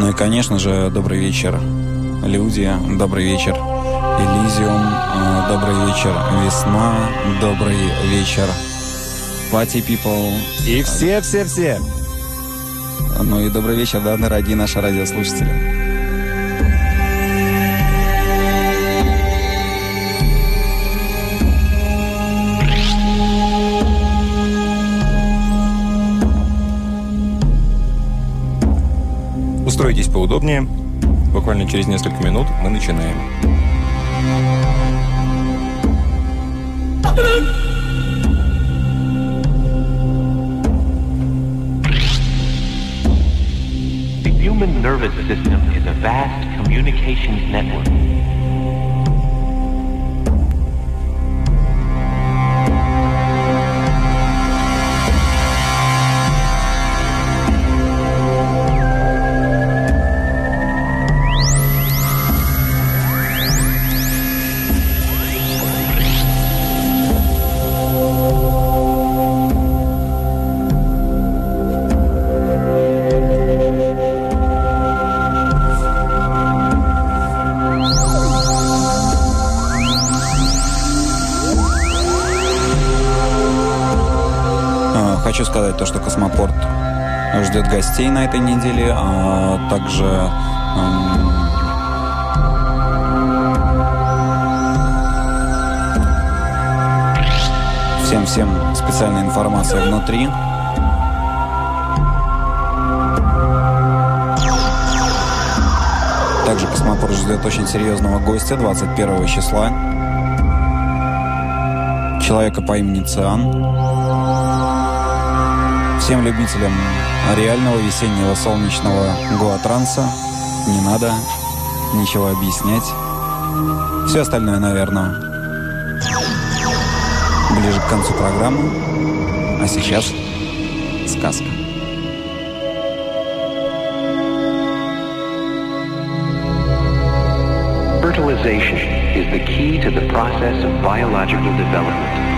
Ну и, конечно же, добрый вечер, люди, добрый вечер, Элизиум, э, добрый вечер, весна, добрый вечер, Party People. И все-все-все. Ну и добрый вечер, да, дорогие наши радиослушатели. Устройтесь поудобнее. Буквально через несколько минут мы начинаем. The human nervous system is a vast communications network. То, что Космопорт ждет гостей на этой неделе, а также эм, всем-всем специальная информация внутри. Также Космопорт ждет очень серьезного гостя 21 числа. Человека по имени Циан. Всем любителям реального весеннего солнечного гуатранса не надо ничего объяснять. Все остальное, наверное, ближе к концу программы. А сейчас сказка. Fertilization is the key to the process of biological development.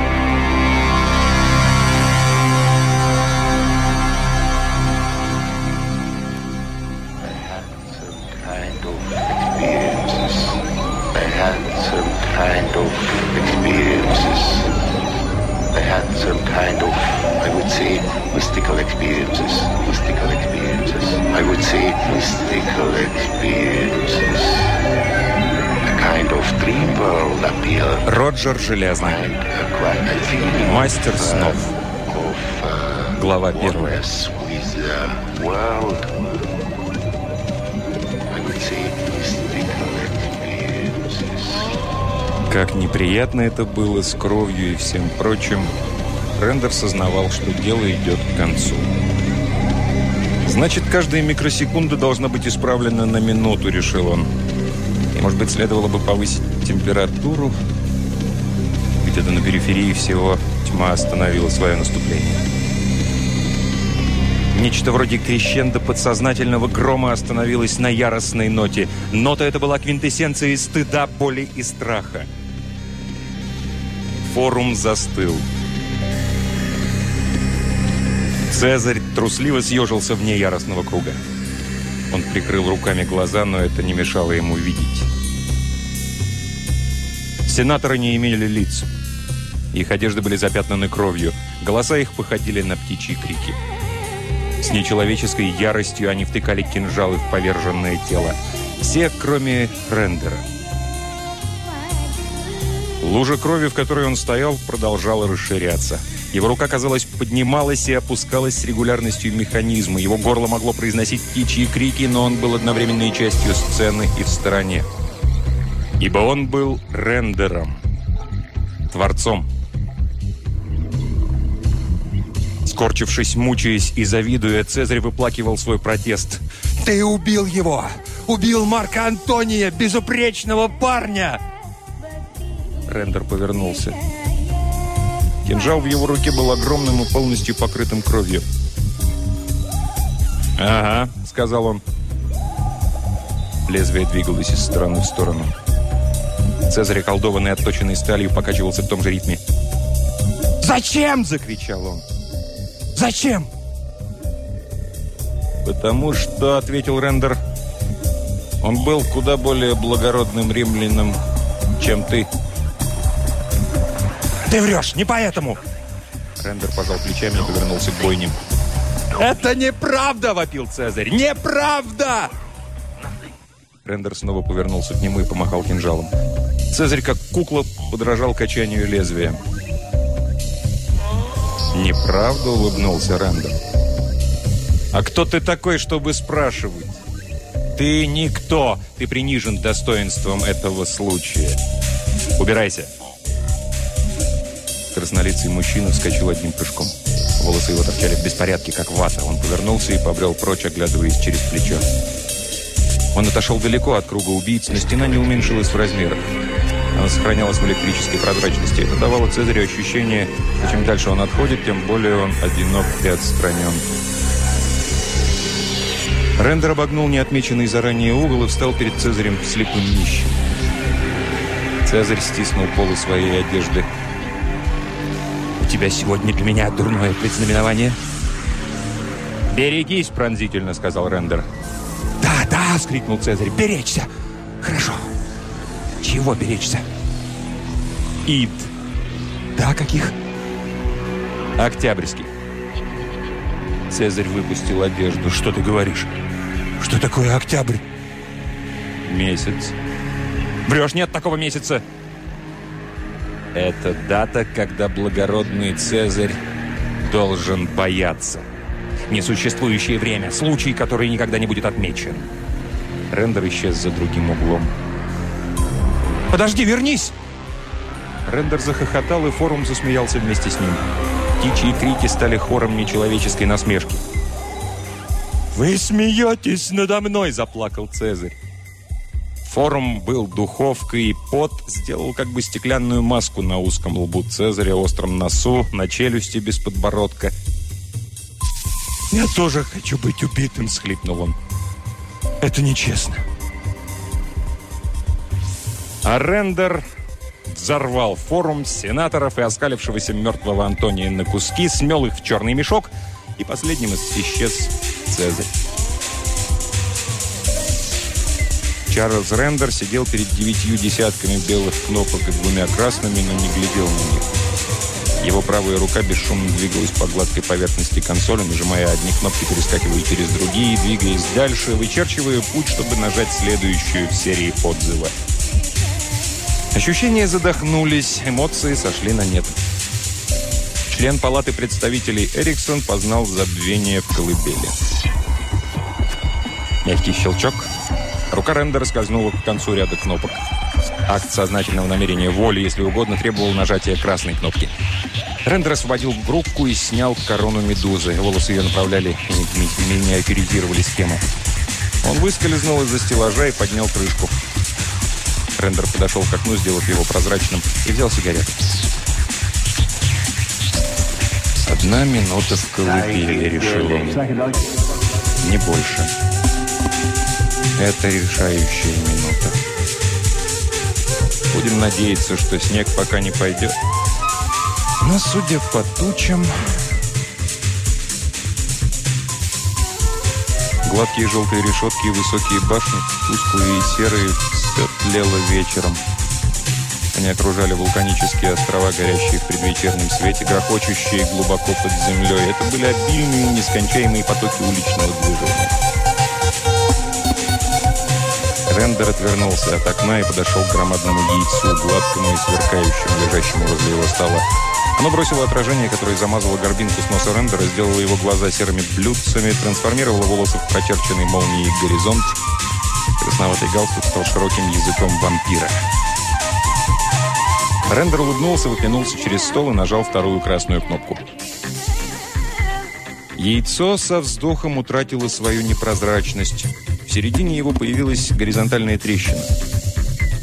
I would say mystical experiences. Как неприятно это было с кровью и всем прочим, Рендер сознавал, что дело идет к концу. Значит, каждая микросекунда должна быть исправлена на минуту, решил он. И, может быть, следовало бы повысить температуру. Где-то на периферии всего тьма остановила свое наступление. Нечто вроде крещенда подсознательного грома остановилось на яростной ноте. Нота эта была квинтэссенцией стыда, боли и страха. Форум застыл. Цезарь трусливо съежился вне яростного круга. Он прикрыл руками глаза, но это не мешало ему видеть. Сенаторы не имели лиц. Их одежды были запятнаны кровью. Голоса их походили на птичьи крики. С нечеловеческой яростью они втыкали кинжалы в поверженное тело. Все, кроме Рендера. Лужа крови, в которой он стоял, продолжала расширяться. Его рука, казалось, поднималась и опускалась с регулярностью механизма. Его горло могло произносить птичьи крики, но он был одновременной частью сцены и в стороне. Ибо он был рендером, творцом. Скорчившись, мучаясь и завидуя, Цезарь выплакивал свой протест. Ты убил его! Убил Марка Антония, безупречного парня! Рендер повернулся. Кинжал в его руке был огромным и полностью покрытым кровью. «Ага», — сказал он. Лезвие двигалось из стороны в сторону. Цезарь, околдованный отточенной сталью, покачивался в том же ритме. Зачем? Закричал он. Зачем? «Потому что», — ответил Рендер, Он был куда более благородным римлянином, чем ты. Ты врешь, не поэтому. Рендер пожал плечами и повернулся к бойням. Это неправда, вопил Цезарь. Неправда! Рендер снова повернулся к нему и помахал кинжалом. Цезарь, как кукла, подражал качанию лезвия. «Неправда?» — улыбнулся Рендер. «А кто ты такой, чтобы спрашивать?» «Ты никто! Ты принижен достоинством этого случая. Убирайся!» Краснолицый мужчина вскочил одним прыжком. Волосы его торчали в беспорядке, как вата. Он повернулся и побрел прочь, оглядываясь через плечо. Он отошел далеко от круга убийц, но стена не уменьшилась в размерах. Она сохранялась в электрической прозрачности. Это давало Цезарю ощущение, что чем дальше он отходит, тем более он одинок и отстранен. Рендер обогнул неотмеченный заранее угол и встал перед Цезарем слепым нищим. Цезарь стиснул полы своей одежды. «У тебя сегодня для меня дурное предзнаменование?» «Берегись!» – пронзительно сказал Рендер. «Да, да!» – вскрикнул Цезарь. «Беречься! Хорошо! Чего беречься?» «Ид!» «Да, каких?» «Октябрьский!» Цезарь выпустил одежду. «Что ты говоришь?» «Что такое октябрь?» «Месяц». «Врешь, нет такого месяца!» Это дата, когда благородный Цезарь должен бояться. Несуществующее время, случай, который никогда не будет отмечен. Рендер исчез за другим углом. «Подожди, вернись!» Рендер захохотал, и форум засмеялся вместе с ним. Птичьи крики стали хором нечеловеческой насмешки. «Вы смеетесь надо мной!» – заплакал Цезарь. Форум был духовкой, и пот сделал как бы стеклянную маску на узком лбу Цезаря, остром носу, на челюсти без подбородка. «Я тоже хочу быть убитым!» – схлипнул он. «Это нечестно!» А Рендер взорвал форум сенаторов и оскалившегося мертвого Антония на куски, смел их в черный мешок, и последним исчез Цезарь. Чарльз Рендер сидел перед девятью десятками белых кнопок и двумя красными, но не глядел на них. Его правая рука бесшумно двигалась по гладкой поверхности консоли, нажимая одни кнопки, перескакивая через другие, двигаясь дальше, вычерчивая путь, чтобы нажать следующую в серии отзыва. Ощущения задохнулись, эмоции сошли на нет. Член палаты представителей Эриксон познал забвение в колыбели. Мягкий щелчок – Рука Рендера скользнула к концу ряда кнопок. Акт сознательного намерения воли, если угодно, требовал нажатия красной кнопки. Рендер освободил группку и снял корону медузы. Волосы ее направляли и миниатюризировали схему. Он выскользнул из-за стеллажа и поднял крышку. Рендер подошел к окну, сделав его прозрачным, и взял сигарету. «Одна минута в колыбели», — решил он. «Не больше». Это решающая минута. Будем надеяться, что снег пока не пойдет. Но, судя по тучам... Гладкие желтые решетки и высокие башни, тусклые и серые, все тлело вечером. Они окружали вулканические острова, горящие в предвечернем свете, грохочущие глубоко под землей. Это были обильные, нескончаемые потоки уличного движения. Рендер отвернулся от окна и подошел к громадному яйцу, гладкому и сверкающему, лежащему возле его стола. Оно бросило отражение, которое замазало горбинку с носа Рендера, сделало его глаза серыми блюдцами, трансформировало волосы в прочерченный молнией горизонт. Красноватый галстук стал широким языком вампира. Рендер улыбнулся, выпянулся через стол и нажал вторую красную кнопку. Яйцо со вздохом утратило свою непрозрачность. В середине его появилась горизонтальная трещина.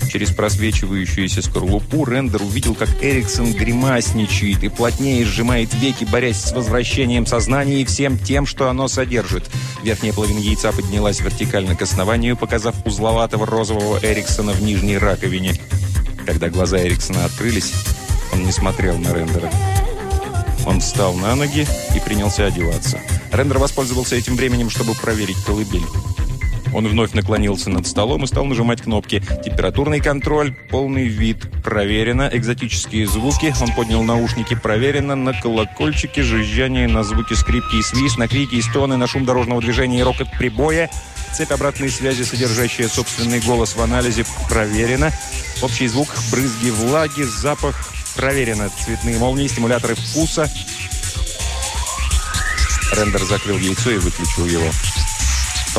Через просвечивающуюся скорлупу Рендер увидел, как Эриксон гримасничает и плотнее сжимает веки, борясь с возвращением сознания и всем тем, что оно содержит. Верхняя половина яйца поднялась вертикально к основанию, показав узловатого розового Эриксона в нижней раковине. Когда глаза Эриксона открылись, он не смотрел на Рендера. Он встал на ноги и принялся одеваться. Рендер воспользовался этим временем, чтобы проверить колыбель. Он вновь наклонился над столом и стал нажимать кнопки. Температурный контроль, полный вид, проверено. Экзотические звуки, он поднял наушники, проверено. На колокольчике жужжание, на звуки скрипки и свист, на крики и стоны, на шум дорожного движения и рокот прибоя. Цепь обратной связи, содержащая собственный голос в анализе, проверено. Общий звук, брызги влаги, запах, проверено. Цветные молнии, стимуляторы вкуса. Рендер закрыл яйцо и выключил его.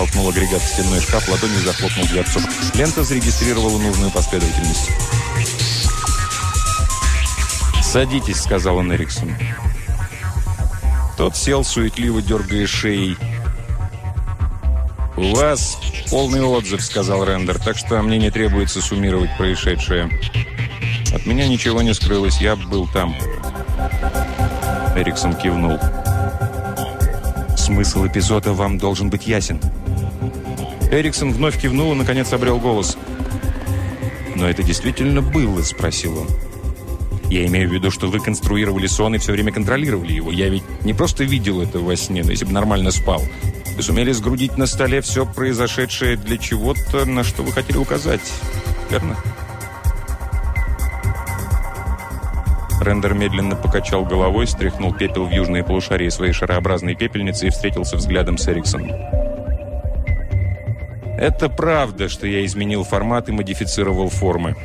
Толкнул агрегат в стенной шкаф, ладонью захлопнул дверцу. Лента зарегистрировала нужную последовательность. «Садитесь», — сказал он Эриксон. Тот сел, суетливо дергая шеей. «У вас полный отзыв», — сказал Рендер, «так что мне не требуется суммировать происшедшее. От меня ничего не скрылось, я был там». Эриксон кивнул. «Смысл эпизода вам должен быть ясен». Эриксон вновь кивнул и, наконец, обрел голос. «Но это действительно было?» – спросил он. «Я имею в виду, что вы конструировали сон и все время контролировали его. Я ведь не просто видел это во сне, но если бы нормально спал. Вы сумели сгрудить на столе все произошедшее для чего-то, на что вы хотели указать. Верно?» Рендер медленно покачал головой, стряхнул пепел в южные полушарии своей шарообразной пепельницы и встретился взглядом с Эриксоном. Это правда, что я изменил формат и модифицировал формы.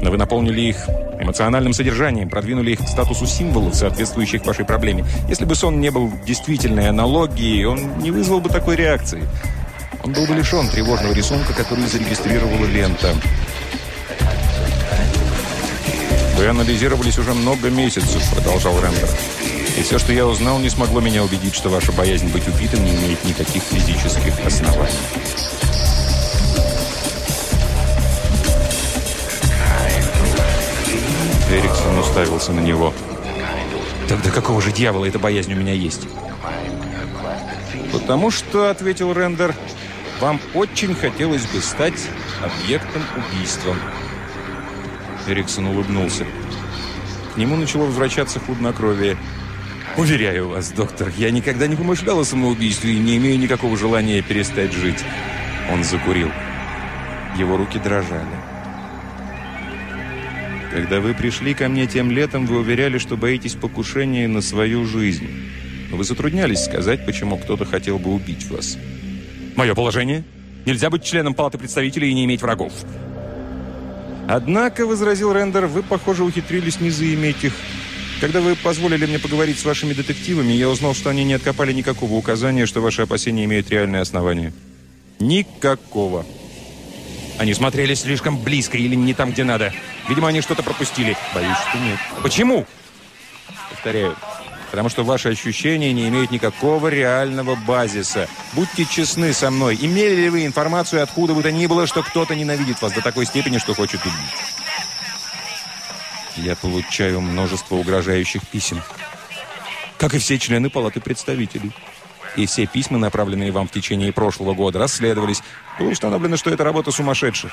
Но вы наполнили их эмоциональным содержанием, продвинули их к статусу символов, соответствующих вашей проблеме. Если бы сон не был действительной аналогией, он не вызвал бы такой реакции. Он был бы лишен тревожного рисунка, который зарегистрировала лента. «Вы анализировались уже много месяцев», — продолжал Рендер. «И все, что я узнал, не смогло меня убедить, что ваша боязнь быть убитым не имеет никаких физических оснований». Эриксон уставился на него. «Тогда какого же дьявола эта боязнь у меня есть?» «Потому что», — ответил Рендер, — «вам очень хотелось бы стать объектом убийства». Эриксон улыбнулся. К нему начало возвращаться хладнокровие. «Уверяю вас, доктор, я никогда не помышлял о самоубийстве и не имею никакого желания перестать жить». Он закурил. Его руки дрожали. «Когда вы пришли ко мне тем летом, вы уверяли, что боитесь покушения на свою жизнь. Но вы затруднялись сказать, почему кто-то хотел бы убить вас». «Мое положение? Нельзя быть членом Палаты представителей и не иметь врагов». «Однако», — возразил Рендер, — «вы, похоже, ухитрились не заиметь их. Когда вы позволили мне поговорить с вашими детективами, я узнал, что они не откопали никакого указания, что ваши опасения имеют реальное основание. Никакого. Они смотрели слишком близко или не там, где надо. Видимо, они что-то пропустили. Боюсь, что нет. Почему? Повторяю, потому что ваши ощущения не имеют никакого реального базиса. Будьте честны со мной. Имели ли вы информацию, откуда бы то ни было, что кто-то ненавидит вас до такой степени, что хочет убить? Я получаю множество угрожающих писем. Как и все члены Палаты представителей. И все письма, направленные вам в течение прошлого года, расследовались. Было установлено, что это работа сумасшедших.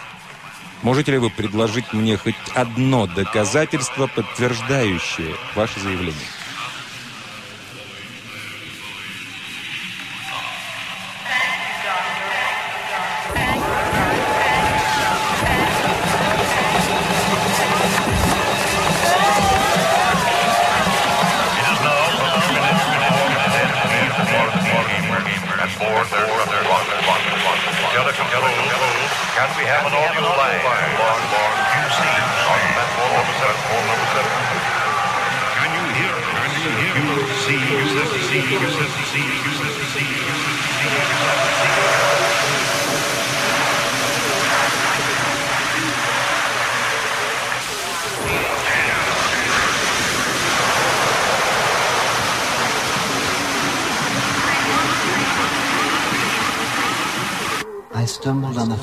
Можете ли вы предложить мне хоть одно доказательство, подтверждающее ваше заявление?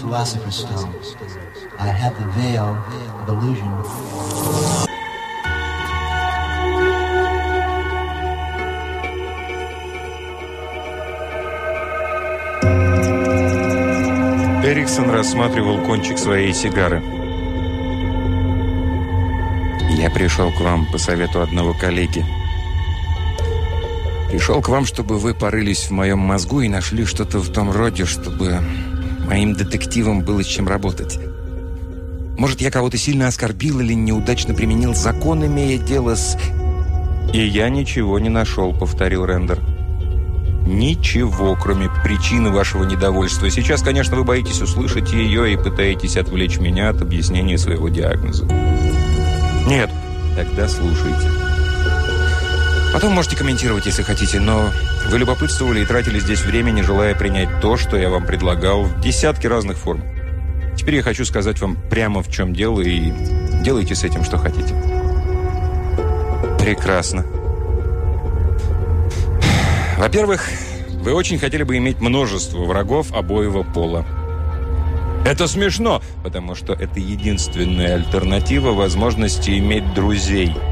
Philosopher's Stone. I had the veil of illusion. Эриксон рассматривал кончик своей сигары. «Я пришел к вам по совету одного коллеги. Пришел к вам, чтобы вы порылись в моем мозгу и нашли что-то в том роде, чтобы моим детективам было с чем работать. Может, я кого-то сильно оскорбил или неудачно применил закон, имея дело с... «И я ничего не нашел», — повторил Рендер. «Ничего, кроме причины вашего недовольства. Сейчас, конечно, вы боитесь услышать ее и пытаетесь отвлечь меня от объяснения своего диагноза». «Нет». «Тогда слушайте». Потом можете комментировать, если хотите, но вы любопытствовали и тратили здесь время, не желая принять то, что я вам предлагал в десятки разных форм. Теперь я хочу сказать вам прямо в чем дело и делайте с этим, что хотите. Прекрасно. Во-первых, вы очень хотели бы иметь множество врагов обоего пола. Это смешно, потому что это единственная альтернатива возможности иметь друзей –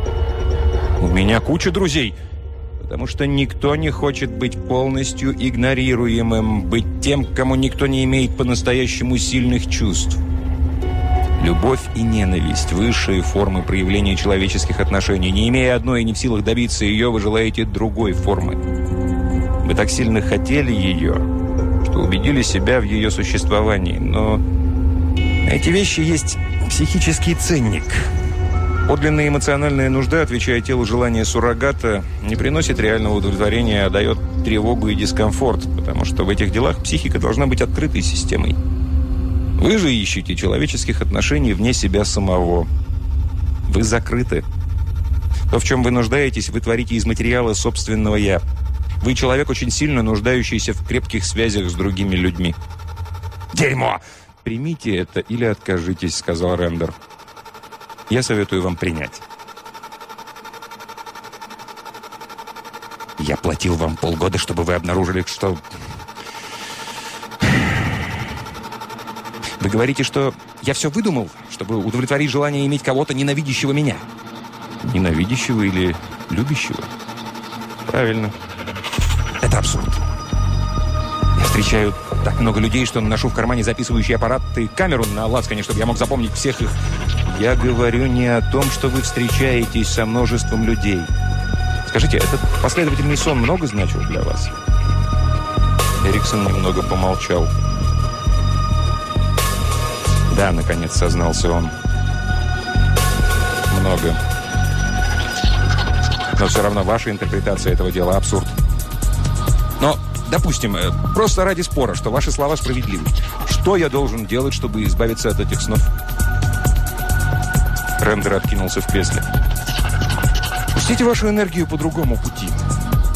у меня куча друзей, потому что никто не хочет быть полностью игнорируемым, быть тем, кому никто не имеет по-настоящему сильных чувств. Любовь и ненависть – высшие формы проявления человеческих отношений. Не имея одной и не в силах добиться ее, вы желаете другой формы. Вы так сильно хотели ее, что убедили себя в ее существовании. Но эти вещи есть психический ценник – Подлинная эмоциональная нужда, отвечая телу желания суррогата, не приносит реального удовлетворения, а дает тревогу и дискомфорт, потому что в этих делах психика должна быть открытой системой. Вы же ищете человеческих отношений вне себя самого. Вы закрыты. То, в чем вы нуждаетесь, вы творите из материала собственного «я». Вы человек, очень сильно нуждающийся в крепких связях с другими людьми. «Дерьмо!» «Примите это или откажитесь», — сказал Рендер я советую вам принять. Я платил вам полгода, чтобы вы обнаружили, что... Вы говорите, что я все выдумал, чтобы удовлетворить желание иметь кого-то, ненавидящего меня. Ненавидящего или любящего? Правильно. Это абсурд. Я встречаю так много людей, что ношу в кармане записывающий аппарат и камеру на лацкане, чтобы я мог запомнить всех их я говорю не о том, что вы встречаетесь со множеством людей. Скажите, этот последовательный сон много значил для вас? Эриксон немного помолчал. Да, наконец сознался он. Много. Но все равно ваша интерпретация этого дела абсурд. Но, допустим, э, просто ради спора, что ваши слова справедливы. Что я должен делать, чтобы избавиться от этих снов? Рендер откинулся в кресле. Пустите вашу энергию по другому пути.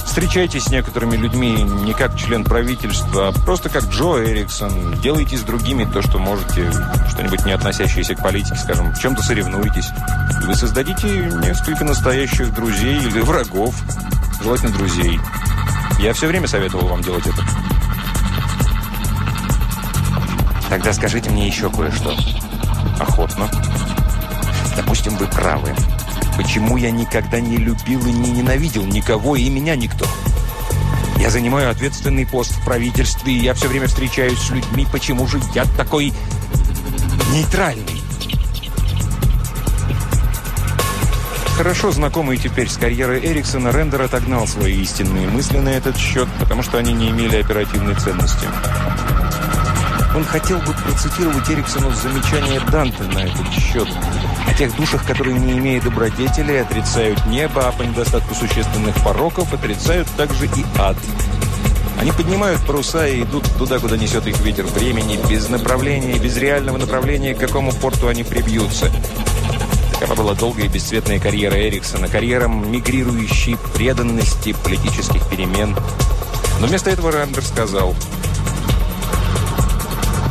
Встречайтесь с некоторыми людьми не как член правительства, а просто как Джо Эриксон. Делайте с другими то, что можете, что-нибудь не относящееся к политике, скажем, в чем-то соревнуетесь. И вы создадите несколько настоящих друзей или врагов, желательно друзей. Я все время советовал вам делать это. Тогда скажите мне еще кое-что. Охотно. Допустим, вы правы. Почему я никогда не любил и не ненавидел никого, и меня никто? Я занимаю ответственный пост в правительстве, и я все время встречаюсь с людьми. Почему же я такой нейтральный? Хорошо знакомый теперь с карьерой Эриксона, Рендер отогнал свои истинные мысли на этот счет, потому что они не имели оперативной ценности. Он хотел бы процитировать Эриксону замечание Данте на этот счет. Тех душах, которые, не имея добродетелей, отрицают небо, а по недостатку существенных пороков отрицают также и ад. Они поднимают паруса и идут туда, куда несет их ветер времени, без направления, без реального направления, к какому порту они прибьются. Такова была долгая и бесцветная карьера Эриксона, карьера мигрирующей преданности политических перемен. Но вместо этого Рандер сказал –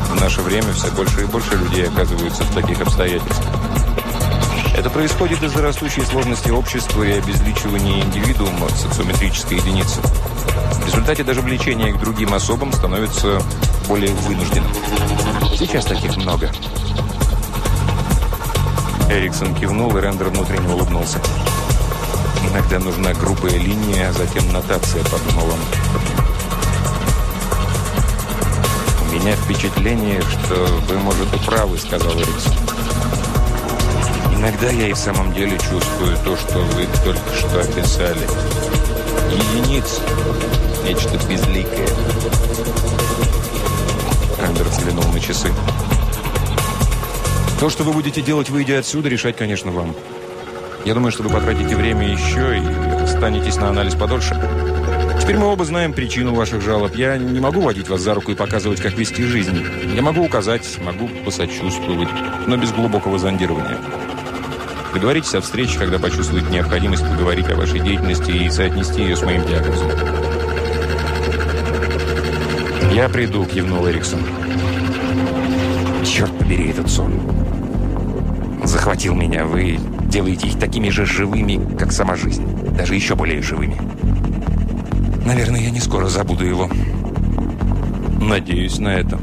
в наше время все больше и больше людей оказываются в таких обстоятельствах. Это происходит из-за растущей сложности общества и обезличивания индивидуума в социометрической единице. В результате даже влечение к другим особам становится более вынужденным. Сейчас таких много. Эриксон кивнул, и Рендер внутренне улыбнулся. «Иногда нужна грубая линия, а затем нотация», — подумал он. «У меня впечатление, что вы, может, и правы», — сказал Эриксон. Иногда я и в самом деле чувствую то, что вы только что описали. Единиц. Нечто безликое. Рендер взглянул на часы. То, что вы будете делать, выйдя отсюда, решать, конечно, вам. Я думаю, что вы потратите время еще и останетесь на анализ подольше. Теперь мы оба знаем причину ваших жалоб. Я не могу водить вас за руку и показывать, как вести жизнь. Я могу указать, могу посочувствовать, но без глубокого зондирования. Договоритесь о встрече, когда почувствуете необходимость поговорить о вашей деятельности и соотнести ее с моим диагнозом. «Я приду», — кивнул Эриксон. «Черт побери этот сон. Захватил меня. Вы делаете их такими же живыми, как сама жизнь. Даже еще более живыми. Наверное, я не скоро забуду его. Надеюсь на это».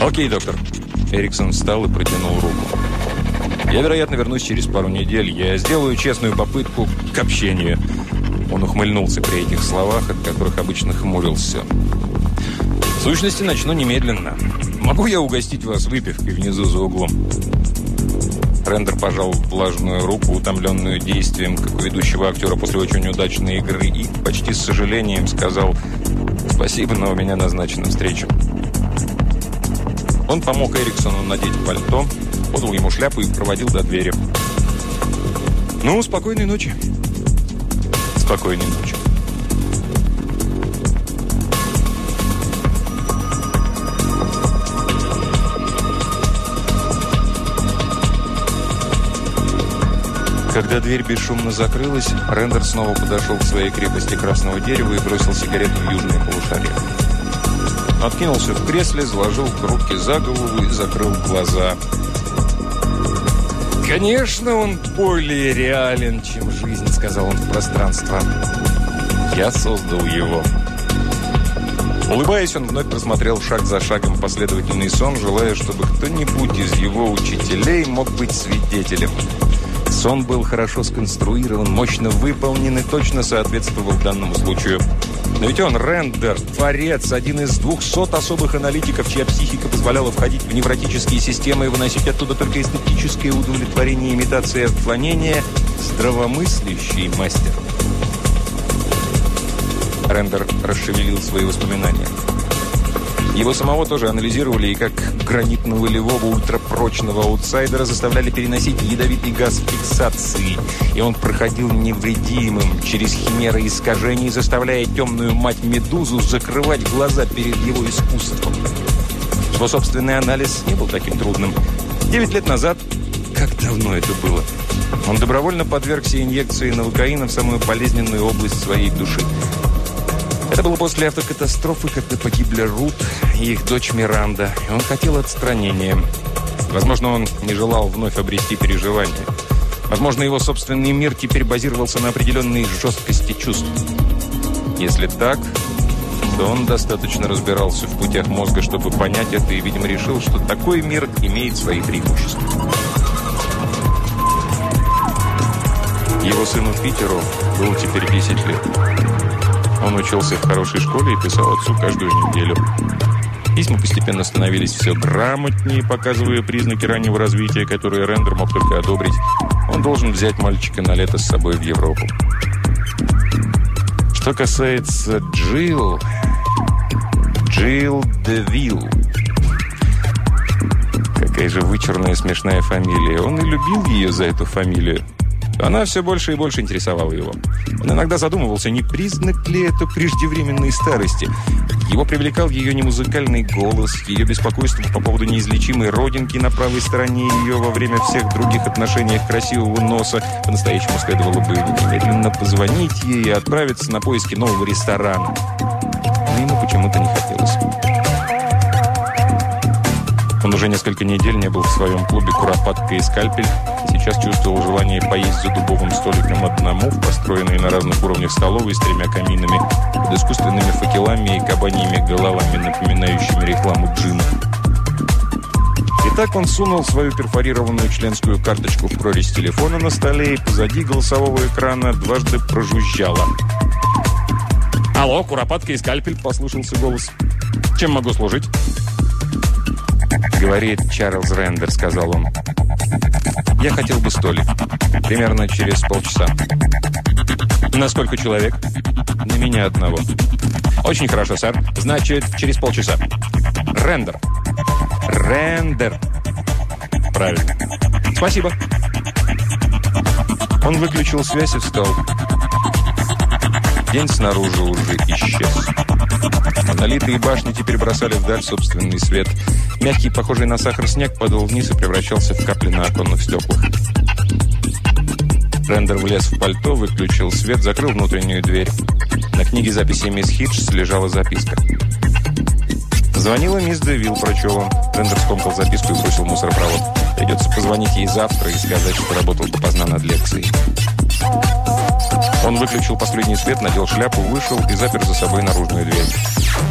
«Окей, доктор». Эриксон встал и протянул руку. Я, вероятно, вернусь через пару недель. Я сделаю честную попытку к общению». Он ухмыльнулся при этих словах, от которых обычно хмурился. «В сущности, начну немедленно. Могу я угостить вас выпивкой внизу за углом?» Рендер пожал влажную руку, утомленную действием, как у ведущего актера после очень удачной игры, и почти с сожалением сказал «Спасибо, но у меня назначена встреча». Он помог Эриксону надеть пальто, подал ему шляпу и проводил до двери. «Ну, спокойной ночи». «Спокойной ночи». Когда дверь бесшумно закрылась, Рендер снова подошел к своей крепости красного дерева и бросил сигарету в южное полушарие. Откинулся в кресле, заложил руки за голову и закрыл глаза – «Конечно, он более реален, чем жизнь», — сказал он в пространство. «Я создал его». Улыбаясь, он вновь просмотрел шаг за шагом последовательный сон, желая, чтобы кто-нибудь из его учителей мог быть свидетелем. Сон был хорошо сконструирован, мощно выполнен и точно соответствовал данному случаю. Но ведь он рендер, творец, один из двухсот особых аналитиков, чья психика позволяла входить в невротические системы и выносить оттуда только эстетическое удовлетворение и имитация отклонения, здравомыслящий мастер. Рендер расшевелил свои воспоминания. Его самого тоже анализировали и как гранитно-волевого ультрапрочного аутсайдера заставляли переносить ядовитый газ фиксации. И он проходил невредимым через химеры искажений, заставляя темную мать-медузу закрывать глаза перед его искусством. Его собственный анализ не был таким трудным. Девять лет назад, как давно это было, он добровольно подвергся инъекции новокаина в самую болезненную область своей души – это было после автокатастрофы, когда погибли Рут и их дочь Миранда, он хотел отстранения. Возможно, он не желал вновь обрести переживания. Возможно, его собственный мир теперь базировался на определенной жесткости чувств. Если так, то он достаточно разбирался в путях мозга, чтобы понять это, и, видимо, решил, что такой мир имеет свои преимущества. Его сыну Питеру было теперь 10 лет. Он учился в хорошей школе и писал отцу каждую неделю. Письма постепенно становились все грамотнее, показывая признаки раннего развития, которые Рендер мог только одобрить. Он должен взять мальчика на лето с собой в Европу. Что касается Джилл... Джилл Девилл. Какая же вычурная смешная фамилия. Он и любил ее за эту фамилию. Она все больше и больше интересовала его. Он иногда задумывался, не признак ли это преждевременной старости. Его привлекал ее немузыкальный голос, ее беспокойство по поводу неизлечимой родинки на правой стороне ее во время всех других отношений красивого носа. По-настоящему следовало бы немедленно позвонить ей и отправиться на поиски нового ресторана. Но ему почему-то не хотелось. Он уже несколько недель не был в своем клубе «Куропатка и скальпель», сейчас чувствовал желание поесть за дубовым столиком одному, в построенной на разных уровнях столовой с тремя каминами, под искусственными факелами и кабаньими головами, напоминающими рекламу джина. Итак, он сунул свою перфорированную членскую карточку в прорезь телефона на столе и позади голосового экрана дважды прожужжало. «Алло, Куропатка и скальпель», — послушался голос. «Чем могу служить?» «Говорит Чарльз Рендер», — сказал он. «Я хотел бы столик. Примерно через полчаса». На сколько человек? На меня одного. Очень хорошо, сэр. Значит, через полчаса. Рендер. Рендер. Правильно. Спасибо. Он выключил связь и встал. День снаружи уже исчез. Монолиты башни теперь бросали вдаль собственный свет. Мягкий, похожий на сахар снег, падал вниз и превращался в капли на оконных стеклах. Рендер влез в пальто, выключил свет, закрыл внутреннюю дверь. На книге записи мисс Хидж лежала записка. Звонила мисс Девилл Прочева. Рендер скомкал записку и бросил мусоропровод. Придется позвонить ей завтра и сказать, что работал допоздна над лекцией. Он выключил последний свет, надел шляпу, вышел и запер за собой наружную дверь.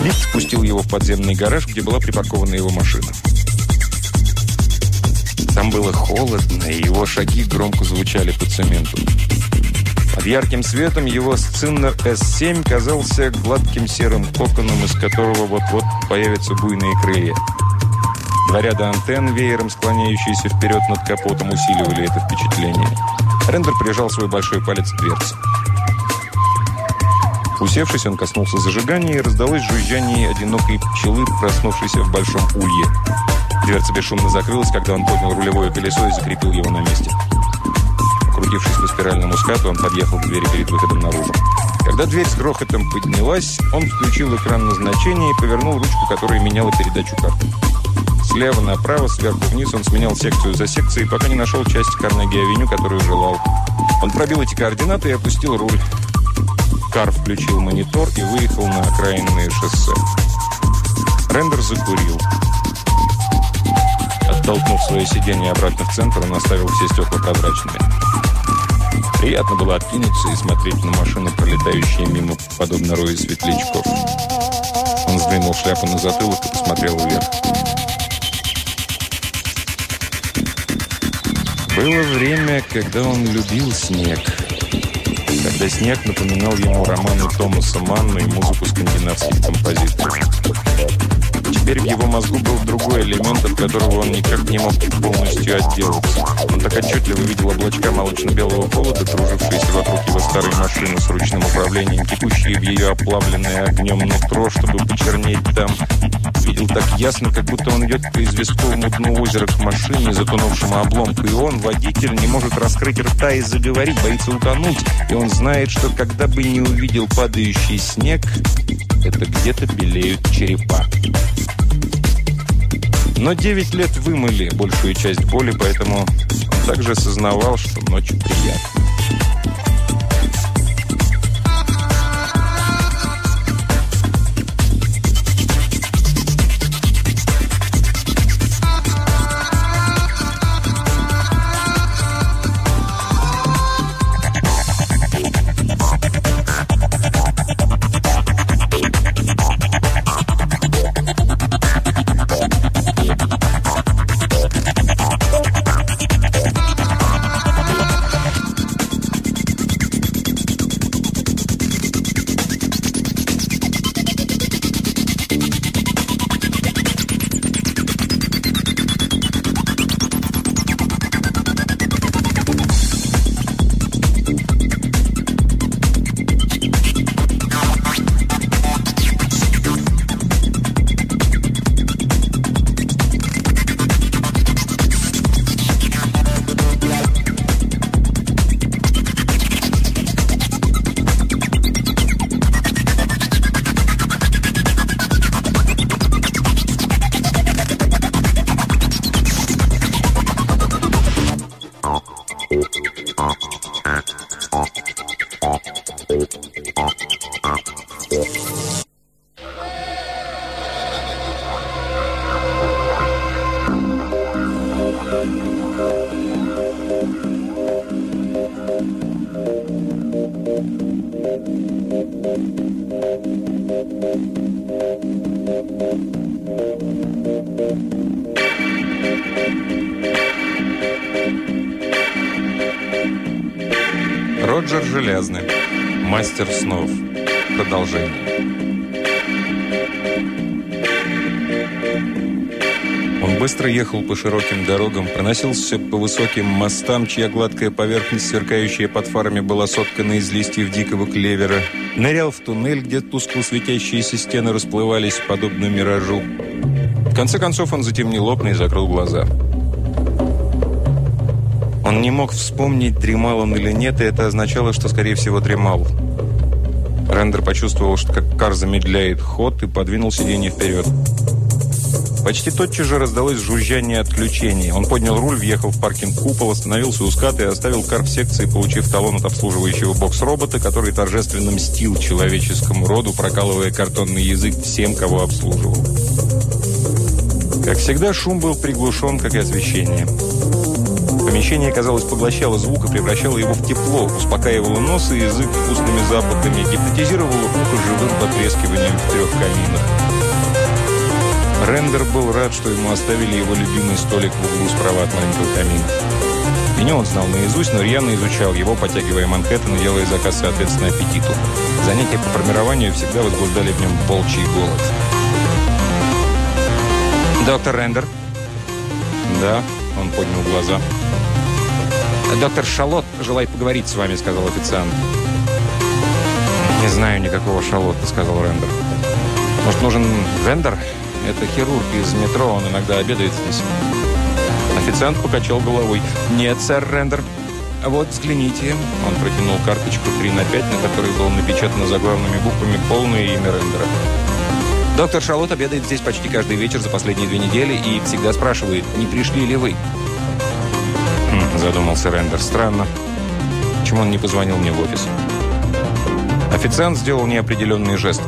Лифт спустил его в подземный гараж, где была припаркована его машина. Там было холодно, и его шаги громко звучали по цементу. Под ярким светом его сциннер S7 казался гладким серым коконом, из которого вот-вот появятся буйные крылья. Два ряда антенн, веером склоняющиеся вперед над капотом, усиливали это впечатление. Рендер прижал свой большой палец к дверце. Усевшись, он коснулся зажигания, и раздалось жужжание одинокой пчелы, проснувшейся в большом улье. Дверца бесшумно закрылась, когда он поднял рулевое колесо и закрепил его на месте. Крутившись по спиральному скату, он подъехал к двери перед выходом наружу. Когда дверь с грохотом поднялась, он включил экран назначения и повернул ручку, которая меняла передачу карты. Слева направо, сверху вниз он сменял секцию за секцией, пока не нашел часть Карнеги-авеню, которую желал. Он пробил эти координаты и опустил руль. Кар включил монитор и выехал на окраинные шоссе. Рендер закурил. Оттолкнув свое сиденье обратно в центр, он оставил все стекла прозрачными. Приятно было откинуться и смотреть на машины, пролетающие мимо, подобно рою светлячков. Он сдвинул шляпу на затылок и посмотрел вверх. Было время, когда он любил снег. Когда снег напоминал ему романы Томаса Манна и музыку скандинавских композиторов. Теперь в его мозгу был другой элемент, от которого он никак не мог полностью отделаться. Он так отчетливо видел облачка молочно-белого холода, кружившиеся вокруг его старой машины с ручным управлением, текущие в ее оплавленное огнем нутро, чтобы почернеть там. Видел так ясно, как будто он идет по известковому дну озера к машине, затонувшему обломку, и он, водитель, не может раскрыть рта и заговорить, боится утонуть. И он знает, что когда бы не увидел падающий снег, это где-то белеют черепа. Но 9 лет вымыли большую часть боли, поэтому он также осознавал, что ночь приятна. Ехал по широким дорогам, проносился по высоким мостам, чья гладкая поверхность, сверкающая под фарами, была соткана из листьев дикого клевера, нырял в туннель, где тускло светящиеся стены расплывались, подобно миражу. В конце концов он затемнил окна и закрыл глаза. Он не мог вспомнить, дремал он или нет, и это означало, что, скорее всего, дремал. Рендер почувствовал, что как кар замедляет ход и подвинул сиденье вперед. Почти тотчас же раздалось жужжание отключения. Он поднял руль, въехал в паркинг купол, остановился у ската и оставил кар в секции, получив талон от обслуживающего бокс-робота, который торжественно мстил человеческому роду, прокалывая картонный язык всем, кого обслуживал. Как всегда, шум был приглушен, как и освещение. Помещение, казалось, поглощало звук и превращало его в тепло, успокаивало нос и язык вкусными запахами, гипнотизировало ухо живым потрескиванием в трех каминах. Рендер был рад, что ему оставили его любимый столик в углу справа от маленького камина. Меню он знал наизусть, но рьяно изучал его, потягивая Манхэттен и делая заказ соответственно аппетиту. Занятия по формированию всегда возбуждали в нем волчий голод. «Доктор Рендер?» «Да», — он поднял глаза. «Доктор Шалот желает поговорить с вами», — сказал официант. «Не знаю никакого Шалота», — сказал Рендер. «Может, нужен Вендер? Это хирург из метро, он иногда обедает здесь». Официант покачал головой. «Нет, сэр Рендер». «Вот, взгляните». Он протянул карточку 3 на 5, на которой было напечатано заглавными буквами полное имя Рендера. Доктор Шалот обедает здесь почти каждый вечер за последние две недели и всегда спрашивает, не пришли ли вы задумался Рендер. Странно. Почему он не позвонил мне в офис? Официант сделал неопределенный жест.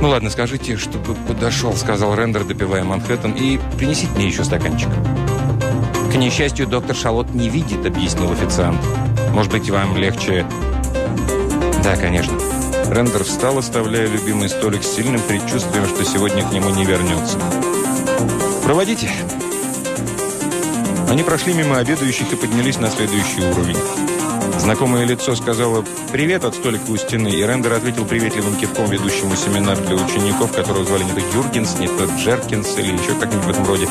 «Ну ладно, скажите, чтобы подошел», — сказал Рендер, допивая Манхэттен, «и принесите мне еще стаканчик». «К несчастью, доктор Шалот не видит», — объяснил официант. «Может быть, вам легче...» «Да, конечно». Рендер встал, оставляя любимый столик с сильным предчувствием, что сегодня к нему не вернется. «Проводите», они прошли мимо обедающих и поднялись на следующий уровень. Знакомое лицо сказало «Привет» от столика у стены, и Рендер ответил приветливым кивком ведущему семинар для учеников, которого звали не то Юргенс, не то Джеркинс или еще как-нибудь в этом роде.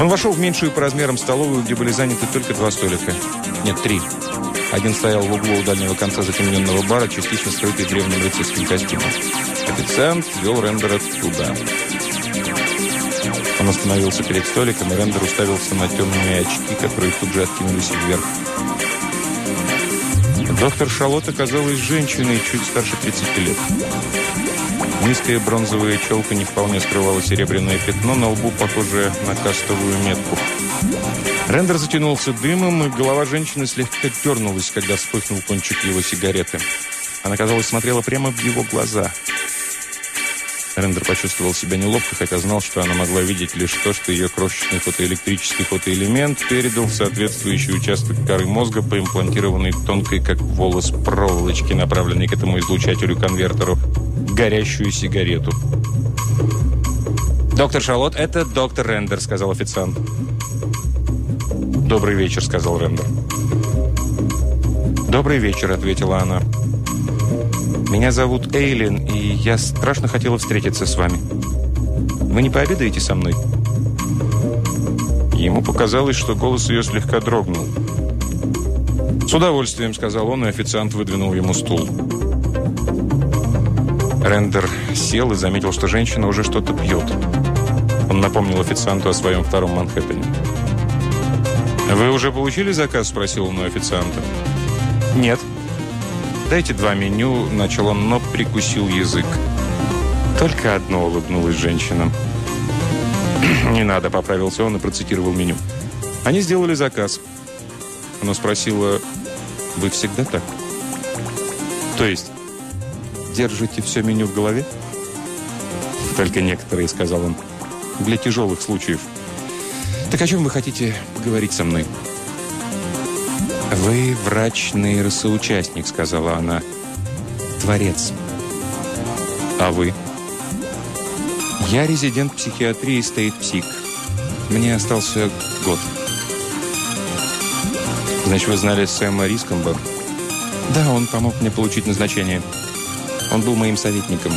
Он вошел в меньшую по размерам столовую, где были заняты только два столика. Нет, три. Один стоял в углу у дальнего конца затемненного бара, частично скрытый древним рыцарским костюмом. Официант вел Рендера туда. Он остановился перед столиком, и Рендер уставился на темные очки, которые тут же откинулись вверх. Доктор Шалот оказалась женщиной чуть старше 30 лет. Низкая бронзовая челка не вполне скрывала серебряное пятно, на лбу похожее на кастовую метку. Рендер затянулся дымом, и голова женщины слегка дернулась, когда вспыхнул кончик его сигареты. Она, казалось, смотрела прямо в его глаза – Рендер почувствовал себя неловко, хотя знал, что она могла видеть лишь то, что ее крошечный фотоэлектрический фотоэлемент передал в соответствующий участок коры мозга по имплантированной тонкой, как волос, проволочке, направленной к этому излучателю-конвертеру, горящую сигарету. «Доктор Шалот, это доктор Рендер», — сказал официант. «Добрый вечер», — сказал Рендер. «Добрый вечер», — ответила она. Меня зовут Эйлин, и я страшно хотела встретиться с вами. Вы не пообедаете со мной?» Ему показалось, что голос ее слегка дрогнул. «С удовольствием», — сказал он, и официант выдвинул ему стул. Рендер сел и заметил, что женщина уже что-то пьет. Он напомнил официанту о своем втором Манхэттене. «Вы уже получили заказ?» – спросил он у официанта. «Нет», «Дайте два меню», — начал он, но прикусил язык. Только одно улыбнулась женщина. «Не надо», — поправился он и процитировал меню. Они сделали заказ. Она спросила, «Вы всегда так?» «То есть, держите все меню в голове?» «Только некоторые», — сказал он, «для тяжелых случаев». «Так о чем вы хотите поговорить со мной?» «Вы врач-нейросоучастник», — сказала она. «Творец». «А вы?» «Я резидент психиатрии Стейт Псих. Мне остался год». «Значит, вы знали Сэма Рискомба?» «Да, он помог мне получить назначение. Он был моим советником».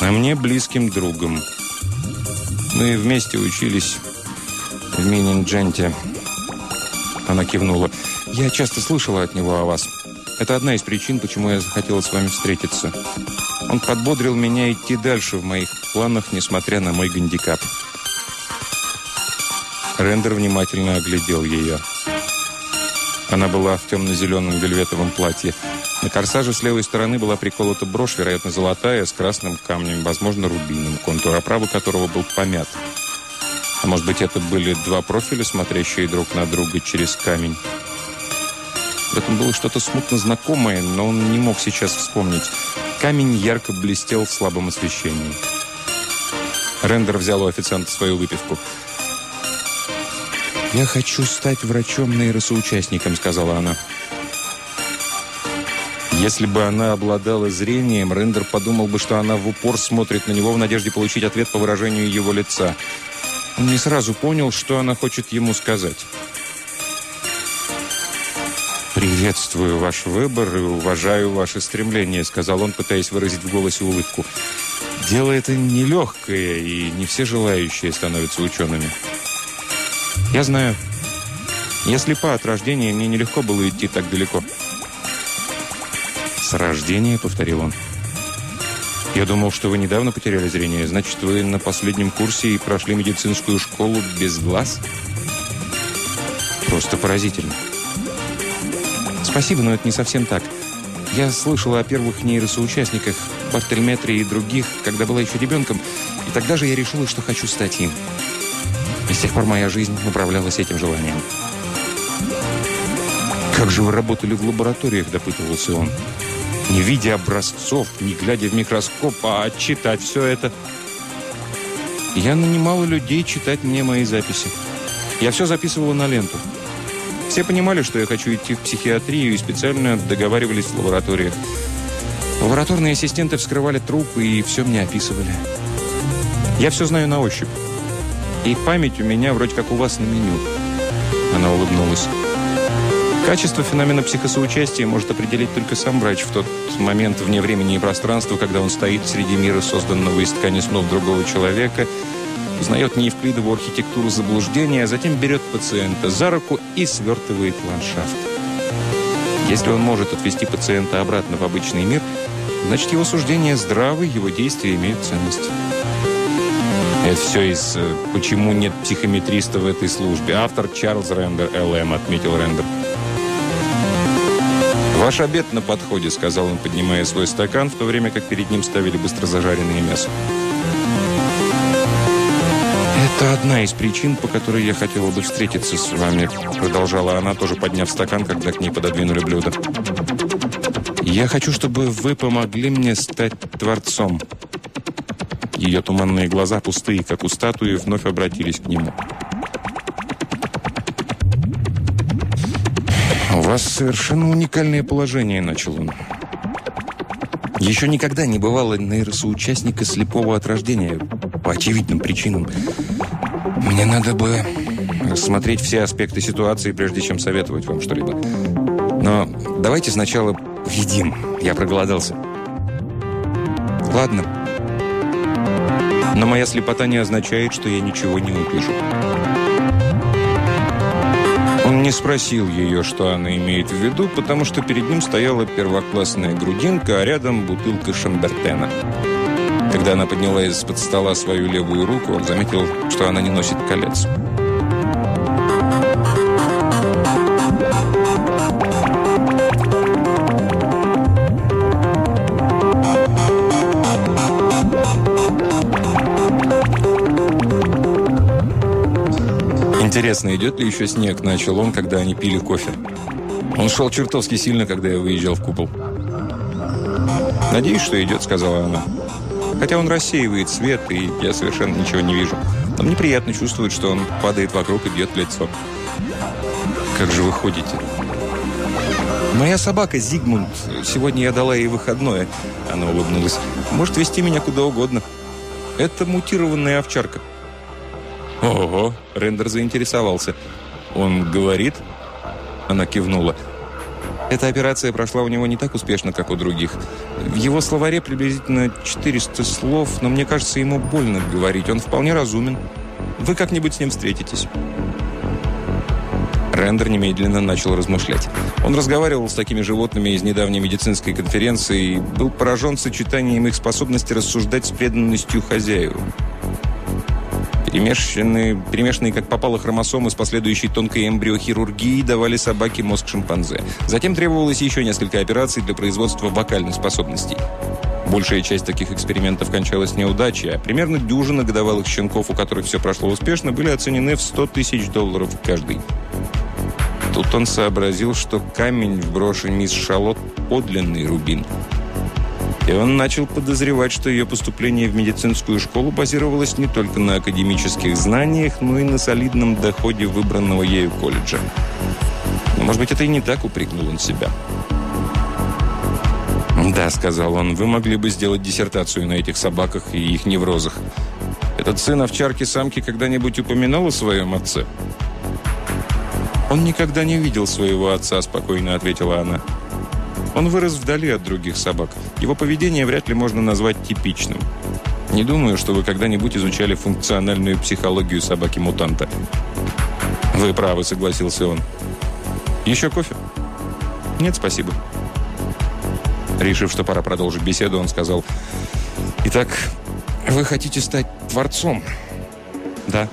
«А мне близким другом». Мы вместе учились в Мининдженте. Она кивнула. Я часто слышала от него о вас. Это одна из причин, почему я захотела с вами встретиться. Он подбодрил меня идти дальше в моих планах, несмотря на мой гандикап. Рендер внимательно оглядел ее. Она была в темно-зеленом вельветовом платье. На корсаже с левой стороны была приколота брошь, вероятно, золотая, с красным камнем, возможно, рубином, контур оправы которого был помят. Может быть, это были два профиля, смотрящие друг на друга через камень. В этом было что-то смутно знакомое, но он не мог сейчас вспомнить. Камень ярко блестел в слабом освещении. Рендер взял у официанта свою выпивку. «Я хочу стать врачом-нейросоучастником», — сказала она. Если бы она обладала зрением, Рендер подумал бы, что она в упор смотрит на него в надежде получить ответ по выражению его лица. Он не сразу понял, что она хочет ему сказать. «Приветствую ваш выбор и уважаю ваши стремления», сказал он, пытаясь выразить в голосе улыбку. «Дело это нелегкое, и не все желающие становятся учеными. Я знаю, я слепа от рождения, мне нелегко было идти так далеко». «С рождения?» — повторил он. «Я думал, что вы недавно потеряли зрение. Значит, вы на последнем курсе и прошли медицинскую школу без глаз?» «Просто поразительно». «Спасибо, но это не совсем так. Я слышала о первых нейросоучастниках, Бартельметре и других, когда была еще ребенком, и тогда же я решила, что хочу стать им. И с тех пор моя жизнь управлялась этим желанием». «Как же вы работали в лабораториях?» – допытывался он не видя образцов, не глядя в микроскоп, а читать все это. Я нанимала людей читать мне мои записи. Я все записывала на ленту. Все понимали, что я хочу идти в психиатрию и специально договаривались в лабораториях. Лабораторные ассистенты вскрывали трупы и все мне описывали. Я все знаю на ощупь. И память у меня вроде как у вас на меню. Она улыбнулась. Качество феномена психосоучастия может определить только сам врач в тот момент вне времени и пространства, когда он стоит среди мира, созданного из ткани снов другого человека, узнает неевклидову архитектуру заблуждения, а затем берет пациента за руку и свертывает ландшафт. Если он может отвести пациента обратно в обычный мир, значит его суждения здравы, его действия имеют ценность. Это все из э, «Почему нет психометриста в этой службе?» Автор Чарльз Рендер, ЛМ, отметил Рендер. «Ваш обед на подходе», — сказал он, поднимая свой стакан, в то время как перед ним ставили быстро зажаренное мясо. «Это одна из причин, по которой я хотела бы встретиться с вами», продолжала она, тоже подняв стакан, когда к ней пододвинули блюдо. «Я хочу, чтобы вы помогли мне стать творцом». Ее туманные глаза, пустые, как у статуи, вновь обратились к нему. «У вас совершенно уникальное положение», — начал он. «Еще никогда не бывало нейросоучастника слепого от рождения, по очевидным причинам. Мне надо бы рассмотреть все аспекты ситуации, прежде чем советовать вам что-либо. Но давайте сначала едим. Я проголодался». «Ладно. Но моя слепота не означает, что я ничего не увижу». Не спросил ее, что она имеет в виду, потому что перед ним стояла первоклассная грудинка, а рядом бутылка Шамбертена. Когда она подняла из-под стола свою левую руку, он заметил, что она не носит колец. Интересно, идет ли еще снег, начал он, когда они пили кофе. Он шел чертовски сильно, когда я выезжал в купол. «Надеюсь, что идет», — сказала она. «Хотя он рассеивает свет, и я совершенно ничего не вижу. Но мне приятно чувствовать, что он падает вокруг и бьет в лицо». «Как же вы ходите?» «Моя собака Зигмунд. Сегодня я дала ей выходное». Она улыбнулась. «Может вести меня куда угодно. Это мутированная овчарка». «Ого!» — Рендер заинтересовался. «Он говорит?» Она кивнула. Эта операция прошла у него не так успешно, как у других. В его словаре приблизительно 400 слов, но мне кажется, ему больно говорить. Он вполне разумен. Вы как-нибудь с ним встретитесь. Рендер немедленно начал размышлять. Он разговаривал с такими животными из недавней медицинской конференции и был поражен сочетанием их способности рассуждать с преданностью хозяеву. Перемешанные, перемешанные как попало хромосомы с последующей тонкой эмбриохирургией давали собаке мозг шимпанзе. Затем требовалось еще несколько операций для производства вокальных способностей. Большая часть таких экспериментов кончалась неудачей, а примерно дюжина годовалых щенков, у которых все прошло успешно, были оценены в 100 тысяч долларов каждый. Тут он сообразил, что камень в броши мисс Шалот – подлинный рубин. И он начал подозревать, что ее поступление в медицинскую школу базировалось не только на академических знаниях, но и на солидном доходе выбранного ею колледжа. Но, может быть, это и не так, упрекнул он себя. «Да», — сказал он, — «вы могли бы сделать диссертацию на этих собаках и их неврозах. Этот сын овчарки-самки когда-нибудь упоминал о своем отце?» «Он никогда не видел своего отца», – спокойно ответила она. «Он вырос вдали от других собак. Его поведение вряд ли можно назвать типичным. Не думаю, что вы когда-нибудь изучали функциональную психологию собаки-мутанта». «Вы правы», – согласился он. «Еще кофе?» «Нет, спасибо». Решив, что пора продолжить беседу, он сказал, «Итак, вы хотите стать творцом?» «Да».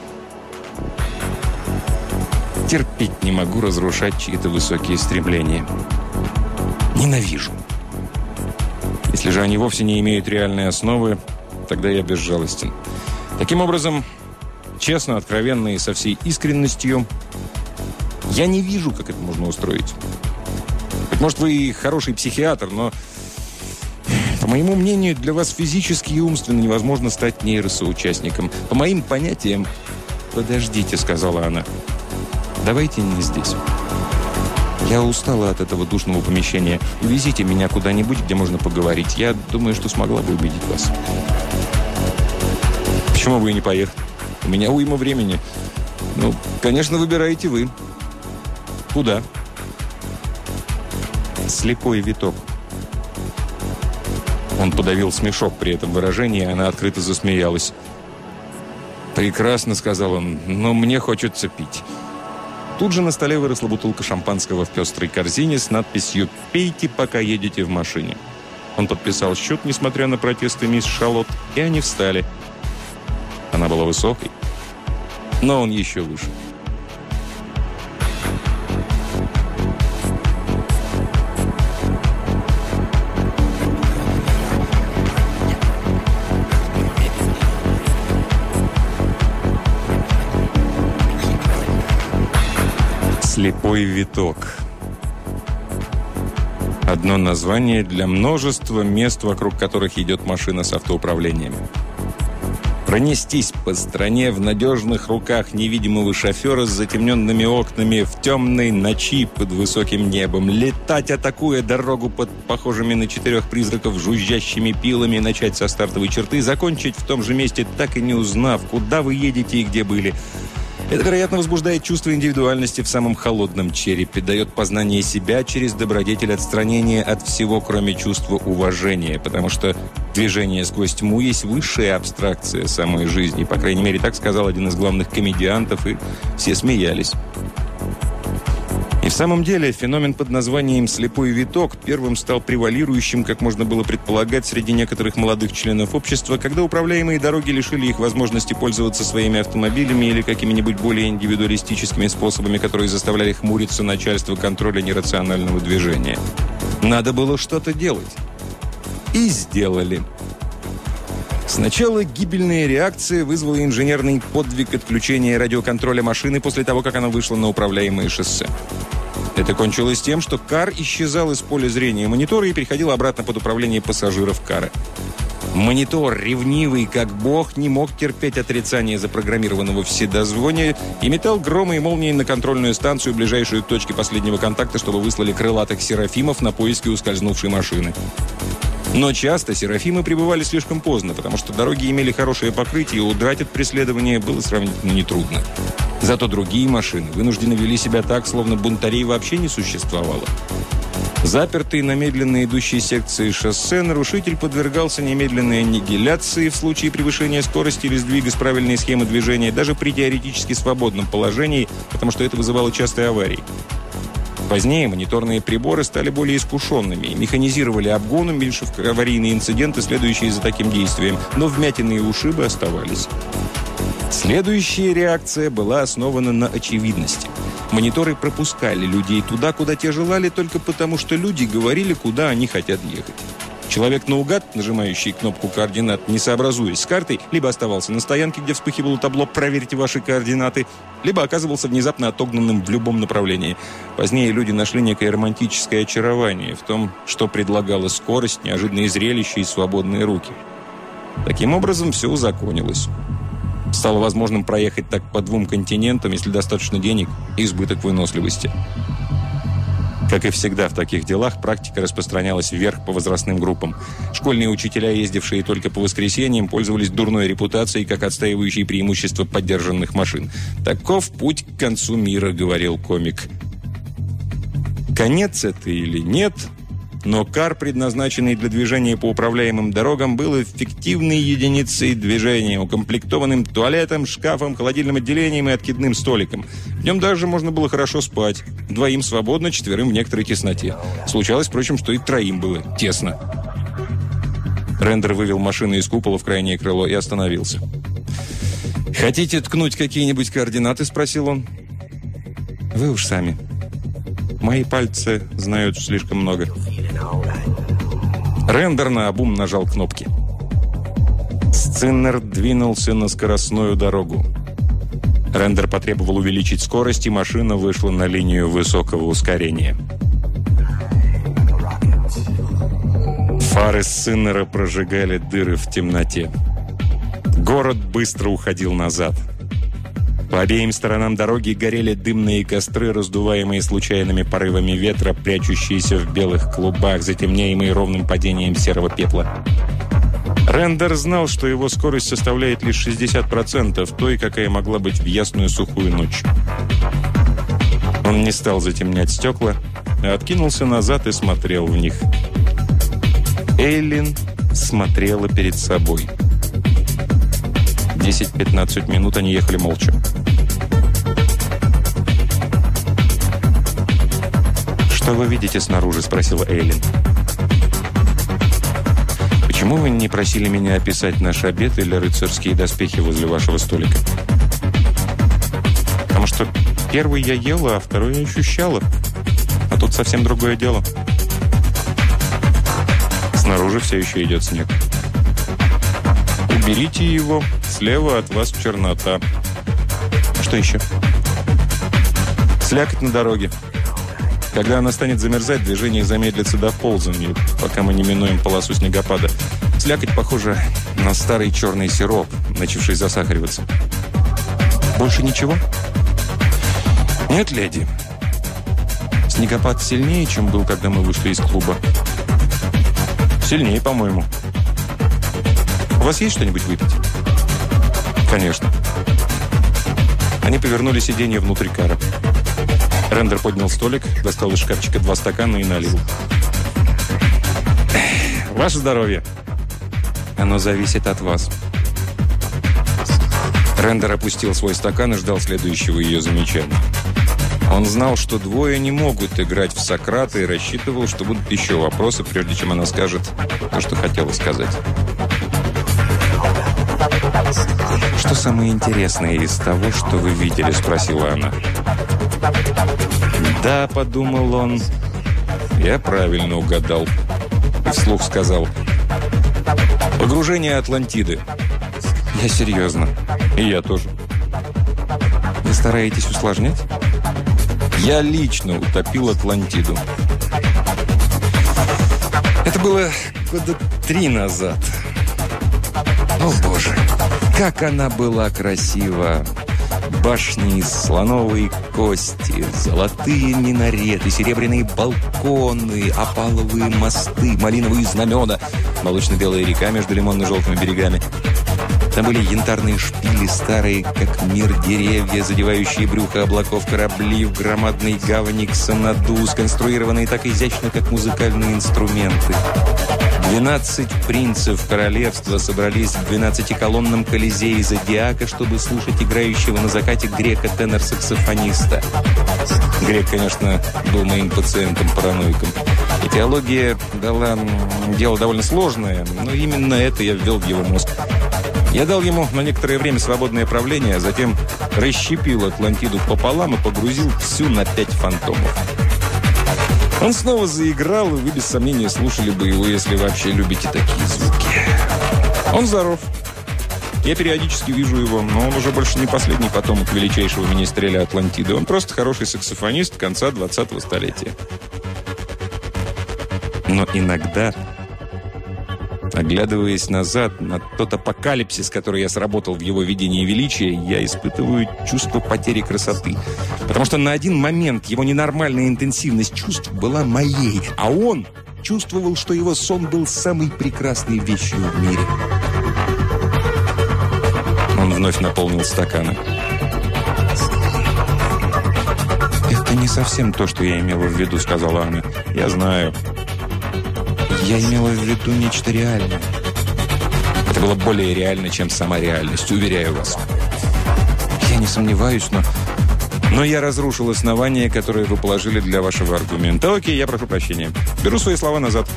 Терпеть не могу разрушать чьи-то высокие стремления. Ненавижу. Если же они вовсе не имеют реальной основы, тогда я безжалостен. Таким образом, честно, откровенно и со всей искренностью, я не вижу, как это можно устроить. Может, вы и хороший психиатр, но, по моему мнению, для вас физически и умственно невозможно стать нейросоучастником. По моим понятиям... «Подождите», — сказала она. Давайте не здесь. Я устала от этого душного помещения. Увезите меня куда-нибудь, где можно поговорить. Я думаю, что смогла бы убедить вас. Почему бы и не поехать? У меня уйма времени. Ну, конечно, выбираете вы. Куда? Слепой виток. Он подавил смешок при этом выражении, и она открыто засмеялась. «Прекрасно», — сказал он, — «но мне хочется пить». Тут же на столе выросла бутылка шампанского в пестрой корзине с надписью «Пейте, пока едете в машине». Он подписал счет, несмотря на протесты мисс Шалот, и они встали. Она была высокой, но он еще выше. Слепой виток. Одно название для множества мест, вокруг которых идет машина с автоуправлением. Пронестись по стране в надежных руках невидимого шофера с затемненными окнами в темной ночи под высоким небом, летать, атакуя дорогу под похожими на четырех призраков жужжащими пилами, начать со стартовой черты, закончить в том же месте, так и не узнав, куда вы едете и где были – это, вероятно, возбуждает чувство индивидуальности в самом холодном черепе, дает познание себя через добродетель отстранения от всего, кроме чувства уважения, потому что движение сквозь тьму есть высшая абстракция самой жизни. По крайней мере, так сказал один из главных комедиантов, и все смеялись. И в самом деле феномен под названием «слепой виток» первым стал превалирующим, как можно было предполагать, среди некоторых молодых членов общества, когда управляемые дороги лишили их возможности пользоваться своими автомобилями или какими-нибудь более индивидуалистическими способами, которые заставляли хмуриться начальство контроля нерационального движения. Надо было что-то делать. И сделали. Сначала гибельная реакция вызвала инженерный подвиг отключения радиоконтроля машины после того, как она вышла на управляемое шоссе. Это кончилось тем, что кар исчезал из поля зрения монитора и переходил обратно под управление пассажиров кара. Монитор, ревнивый как бог, не мог терпеть отрицание запрограммированного вседозвония и метал громы и молнии на контрольную станцию, ближайшую к точке последнего контакта, чтобы выслали крылатых серафимов на поиски ускользнувшей машины. Но часто серафимы прибывали слишком поздно, потому что дороги имели хорошее покрытие, и удрать от преследования было сравнительно нетрудно. Зато другие машины вынуждены вели себя так, словно бунтарей вообще не существовало. Запертый на медленно идущей секции шоссе, нарушитель подвергался немедленной аннигиляции в случае превышения скорости или сдвига с правильной схемы движения, даже при теоретически свободном положении, потому что это вызывало частые аварии. Позднее мониторные приборы стали более искушенными и механизировали обгон, уменьшив аварийные инциденты, следующие за таким действием, но вмятины и ушибы оставались. Следующая реакция была основана на очевидности. Мониторы пропускали людей туда, куда те желали, только потому что люди говорили, куда они хотят ехать. Человек наугад, нажимающий кнопку координат, не сообразуясь с картой, либо оставался на стоянке, где вспыхивало табло «Проверьте ваши координаты», либо оказывался внезапно отогнанным в любом направлении. Позднее люди нашли некое романтическое очарование в том, что предлагала скорость, неожиданные зрелища и свободные руки. Таким образом, все узаконилось. Стало возможным проехать так по двум континентам, если достаточно денег и избыток выносливости. Как и всегда в таких делах, практика распространялась вверх по возрастным группам. Школьные учителя, ездившие только по воскресеньям, пользовались дурной репутацией как отстаивающие преимущества поддержанных машин. «Таков путь к концу мира», — говорил комик. Конец это или нет, но кар, предназначенный для движения по управляемым дорогам, был эффективной единицей движения, укомплектованным туалетом, шкафом, холодильным отделением и откидным столиком. В нем даже можно было хорошо спать. Двоим свободно, четверым в некоторой тесноте. Случалось, впрочем, что и троим было тесно. Рендер вывел машину из купола в крайнее крыло и остановился. «Хотите ткнуть какие-нибудь координаты?» – спросил он. «Вы уж сами. Мои пальцы знают слишком много». Рендер на обум нажал кнопки. Сциннер двинулся на скоростную дорогу. Рендер потребовал увеличить скорость, и машина вышла на линию высокого ускорения. Фары Сциннера прожигали дыры в темноте. Город быстро уходил назад. По обеим сторонам дороги горели дымные костры, раздуваемые случайными порывами ветра, прячущиеся в белых клубах, затемняемые ровным падением серого пепла. Рендер знал, что его скорость составляет лишь 60% той, какая могла быть в ясную сухую ночь. Он не стал затемнять стекла, а откинулся назад и смотрел в них. Эйлин смотрела перед собой. 10-15 минут они ехали молча. «Что вы видите снаружи?» – спросила Эйлин. «Почему вы не просили меня описать наш обед или рыцарские доспехи возле вашего столика?» «Потому что первый я ела, а второй я ощущала. А тут совсем другое дело». Снаружи все еще идет снег. Уберите его, слева от вас чернота. Что еще? Слякоть на дороге. Когда она станет замерзать, движение замедлится до ползания, пока мы не минуем полосу снегопада. Слякоть похожа на старый черный сироп, начавший засахариваться. Больше ничего? Нет, леди. Снегопад сильнее, чем был, когда мы вышли из клуба. Сильнее, по-моему. У вас есть что-нибудь выпить? Конечно. Они повернули сиденье внутрь кара. Рендер поднял столик, достал из шкафчика два стакана и налил. Ваше здоровье. Оно зависит от вас. Рендер опустил свой стакан и ждал следующего ее замечания. Он знал, что двое не могут играть в Сократа и рассчитывал, что будут еще вопросы, прежде чем она скажет то, что хотела сказать. «Что самое интересное из того, что вы видели?» – спросила она. «Да», – подумал он, – «я правильно угадал». И вслух сказал «Погружение Атлантиды». «Я серьезно». «И я тоже». «Вы стараетесь усложнять?» Я лично утопил Атлантиду. Это было года три назад. О, боже, как она была красива! Башни из слоновой кости, золотые минареты, серебряные балконы, опаловые мосты, малиновые знамена, молочно-белая река между лимонно-желтыми берегами. Там были янтарные шпили, старые, как мир, деревья, задевающие брюхо облаков корабли в громадной гавани Ксанаду, сконструированные так изящно, как музыкальные инструменты. Двенадцать принцев королевства собрались в двенадцатиколонном колизее Зодиака, чтобы слушать играющего на закате грека тенор-саксофониста. Грек, конечно, был моим пациентом-параноиком. И теология дала дело довольно сложное, но именно это я ввел в его мозг. Я дал ему на некоторое время свободное правление, а затем расщепил Атлантиду пополам и погрузил всю на пять фантомов. Он снова заиграл, и вы без сомнения слушали бы его, если вообще любите такие звуки. Он здоров. Я периодически вижу его, но он уже больше не последний потомок величайшего министреля Атлантиды. Он просто хороший саксофонист конца 20-го столетия. Но иногда Оглядываясь назад на тот апокалипсис, который я сработал в его видении величия, я испытываю чувство потери красоты. Потому что на один момент его ненормальная интенсивность чувств была моей, а он чувствовал, что его сон был самой прекрасной вещью в мире. Он вновь наполнил стаканы. «Это не совсем то, что я имела в виду», — сказала она. «Я знаю». Я имела в виду нечто реальное. Это было более реально, чем сама реальность, уверяю вас. Я не сомневаюсь, но... Но я разрушил основания, которые вы положили для вашего аргумента. Окей, я прошу прощения. Беру свои слова назад.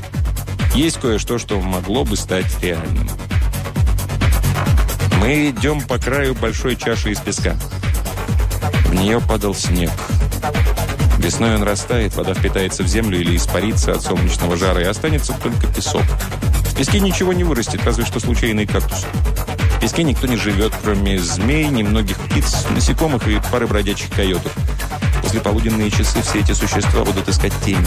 Есть кое-что, что могло бы стать реальным. Мы идем по краю большой чаши из песка. В нее падал снег. Весной он растает, вода впитается в землю или испарится от солнечного жара, и останется только песок. В песке ничего не вырастет, разве что случайный кактус. В песке никто не живет, кроме змей, немногих птиц, насекомых и пары бродячих койотов. После полуденные часы все эти существа будут искать тени.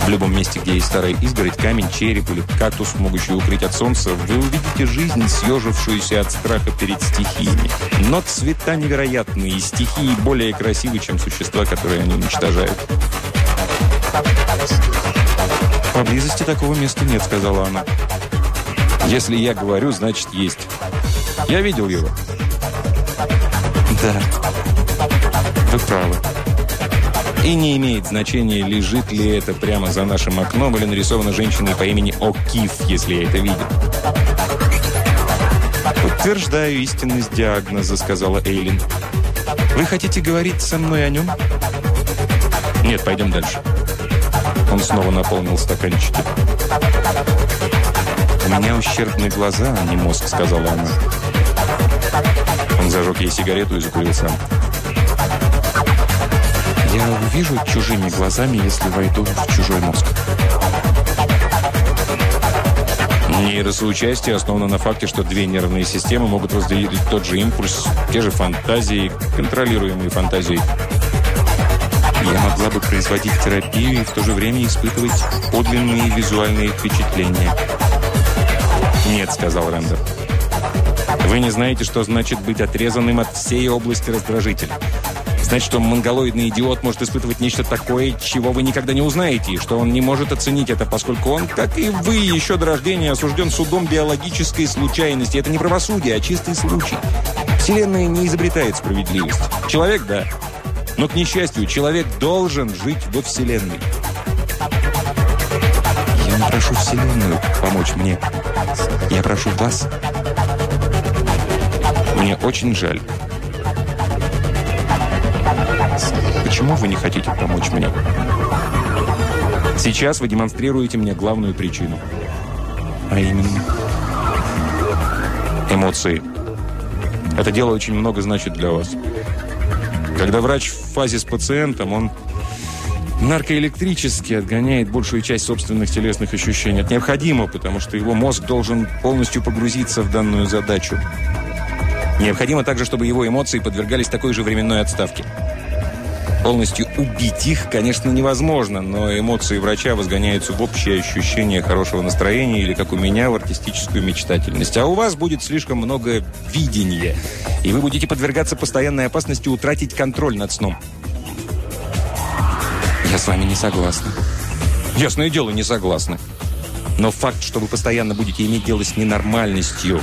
В любом месте, где есть старая изгородь, камень, череп или кактус, могущий укрыть от солнца, вы увидите жизнь, съежившуюся от страха перед стихиями. Но цвета невероятные, и стихии более красивы, чем существа, которые они уничтожают. «Поблизости такого места нет», — сказала она. «Если я говорю, значит, есть. Я видел его». «Да, вы правы». И не имеет значения, лежит ли это прямо за нашим окном или нарисована женщиной по имени О'Киф, если я это видел. «Подтверждаю истинность диагноза», — сказала Эйлин. «Вы хотите говорить со мной о нем?» «Нет, пойдем дальше». Он снова наполнил стаканчики. «У меня ущербные глаза, а не мозг», — сказала она. Он зажег ей сигарету и закурил сам. Я увижу чужими глазами, если войду в чужой мозг. Нейросоучастие основано на факте, что две нервные системы могут разделить тот же импульс, те же фантазии, контролируемые фантазии. Я могла бы производить терапию и в то же время испытывать подлинные визуальные впечатления. «Нет», — сказал Рэндер. «Вы не знаете, что значит быть отрезанным от всей области раздражителя. Значит, что монголоидный идиот может испытывать нечто такое, чего вы никогда не узнаете, и что он не может оценить это, поскольку он, как и вы, еще до рождения осужден судом биологической случайности. Это не правосудие, а чистый случай. Вселенная не изобретает справедливость. Человек – да. Но, к несчастью, человек должен жить во Вселенной. Я не прошу Вселенную помочь мне. Я прошу вас. Мне очень жаль. Почему вы не хотите помочь мне? Сейчас вы демонстрируете мне главную причину. А именно? Эмоции. Это дело очень много значит для вас. Когда врач в фазе с пациентом, он наркоэлектрически отгоняет большую часть собственных телесных ощущений. Это необходимо, потому что его мозг должен полностью погрузиться в данную задачу. Необходимо также, чтобы его эмоции подвергались такой же временной отставке. Полностью убить их, конечно, невозможно, но эмоции врача возгоняются в общее ощущение хорошего настроения или, как у меня, в артистическую мечтательность. А у вас будет слишком много видения, и вы будете подвергаться постоянной опасности утратить контроль над сном. Я с вами не согласна. Ясное дело, не согласна. Но факт, что вы постоянно будете иметь дело с ненормальностью,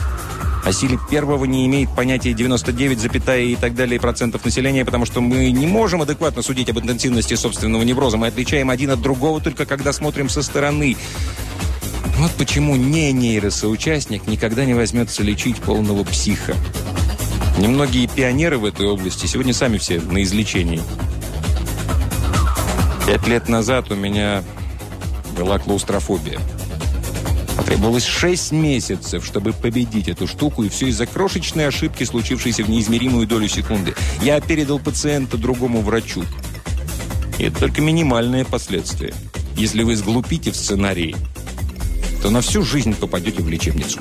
О силе первого не имеет понятия 99, запятая и так далее процентов населения, потому что мы не можем адекватно судить об интенсивности собственного невроза. Мы отличаем один от другого только когда смотрим со стороны. Вот почему не нейросоучастник никогда не возьмется лечить полного психа. Немногие пионеры в этой области сегодня сами все на излечении. Пять лет назад у меня была клаустрофобия. Потребовалось шесть месяцев, чтобы победить эту штуку, и все из-за крошечной ошибки, случившейся в неизмеримую долю секунды. Я передал пациента другому врачу. И это только минимальное последствие. Если вы сглупите в сценарии, то на всю жизнь попадете в лечебницу.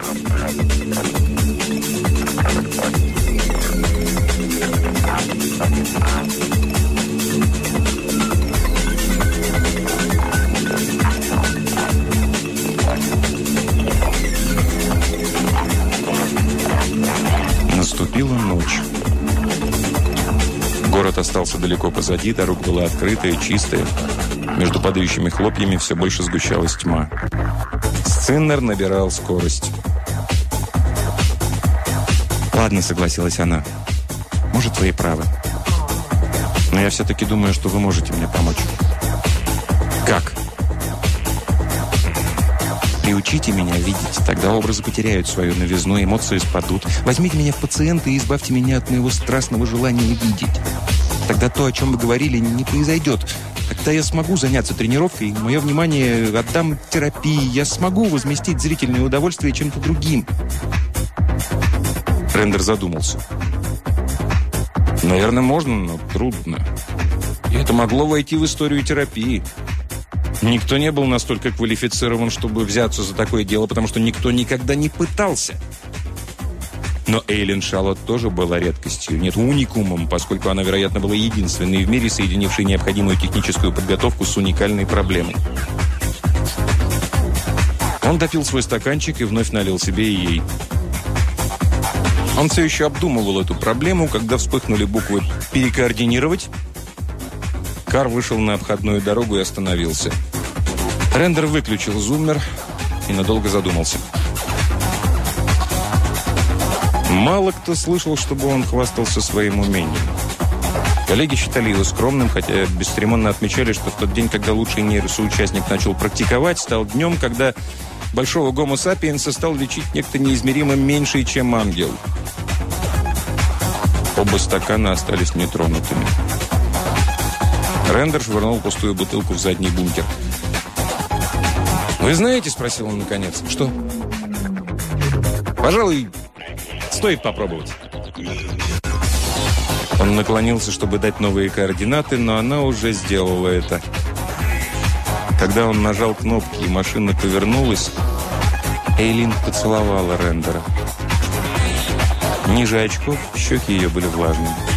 Наступила ночь. Город остался далеко позади, дорога была открытая, чистая. Между падающими хлопьями все больше сгущалась тьма. Сциннер набирал скорость. «Ладно», — согласилась она. «Может, вы и правы. Но я все-таки думаю, что вы можете мне помочь». «Как?» Приучите меня видеть, тогда образы потеряют свою новизну, эмоции спадут. Возьмите меня в пациенты и избавьте меня от моего страстного желания видеть. Тогда то, о чем вы говорили, не произойдет. Тогда я смогу заняться тренировкой, мое внимание отдам терапии, я смогу возместить зрительное удовольствие чем-то другим. Рендер задумался. Наверное, можно, но трудно. И это могло войти в историю терапии. Никто не был настолько квалифицирован, чтобы взяться за такое дело, потому что никто никогда не пытался. Но Эйлин Шалот тоже была редкостью, нет, уникумом, поскольку она, вероятно, была единственной в мире, соединившей необходимую техническую подготовку с уникальной проблемой. Он допил свой стаканчик и вновь налил себе и ей. Он все еще обдумывал эту проблему, когда вспыхнули буквы «перекоординировать». Кар вышел на обходную дорогу и остановился. Рендер выключил зуммер и надолго задумался. Мало кто слышал, чтобы он хвастался своим умением. Коллеги считали его скромным, хотя бесцеремонно отмечали, что в тот день, когда лучший нейросоучастник начал практиковать, стал днем, когда большого гомо сапиенса стал лечить некто неизмеримо меньший, чем ангел. Оба стакана остались нетронутыми. Рендер швырнул пустую бутылку в задний бункер. «Вы знаете?» – спросил он наконец. «Что?» «Пожалуй, стоит попробовать». Он наклонился, чтобы дать новые координаты, но она уже сделала это. Когда он нажал кнопки и машина повернулась, Эйлин поцеловала Рендера. Ниже очков щеки ее были влажными.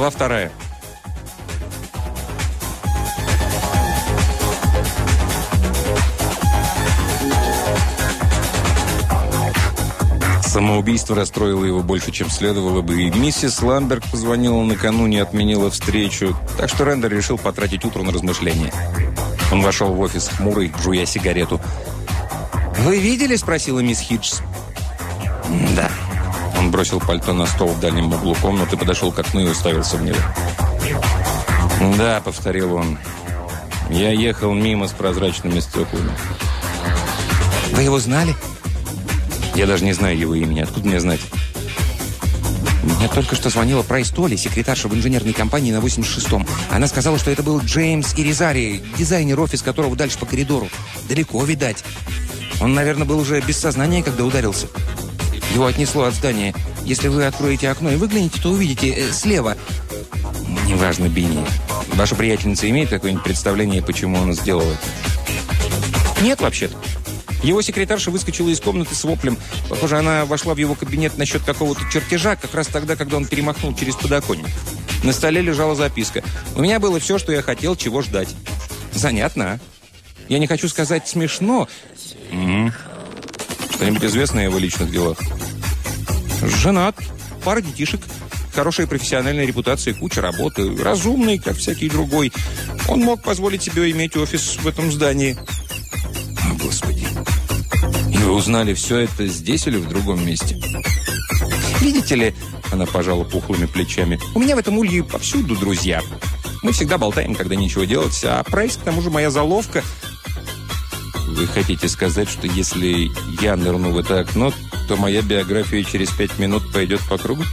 Глава вторая. Самоубийство расстроило его больше, чем следовало бы, и миссис Ламберг позвонила накануне и отменила встречу, так что Рендер решил потратить утро на размышления. Он вошел в офис хмурый, жуя сигарету. «Вы видели?» – спросила мисс Хидж. «Да». Бросил пальто на стол в дальнем углу комнаты, подошел к окну и уставился в него. «Да», – повторил он. «Я ехал мимо с прозрачными стеклами». «Вы его знали?» Я даже не знаю его имени. Откуда мне знать? Мне только что звонила Прайс Толли, секретарша в инженерной компании на 86-м. Она сказала, что это был Джеймс Иризари, дизайнер, офис которого дальше по коридору. Далеко, видать. Он, наверное, был уже без сознания, когда ударился. Его отнесло от здания. Если вы откроете окно и выглянете, то увидите э, слева. Неважно, Бинни. Ваша приятельница имеет какое-нибудь представление, почему он сделал это? Нет, вообще-то. Его секретарша выскочила из комнаты с воплем. Похоже, она вошла в его кабинет насчет какого-то чертежа, как раз тогда, когда он перемахнул через подоконник. На столе лежала записка. «У меня было все, что я хотел, чего ждать». Занятно, а? Я не хочу сказать смешно. Угу. Что-нибудь известно о его личных делах? Женат, пара детишек, хорошая профессиональная репутация, куча работы, разумный, как всякий другой. Он мог позволить себе иметь офис в этом здании. О, Господи. И вы узнали все это здесь или в другом месте? Видите ли, она пожала пухлыми плечами, у меня в этом улье повсюду друзья. Мы всегда болтаем, когда ничего делать, а прайс, к тому же, моя заловка. Вы хотите сказать, что если я нырну в это окно, то моя биография через пять минут пойдет по кругу?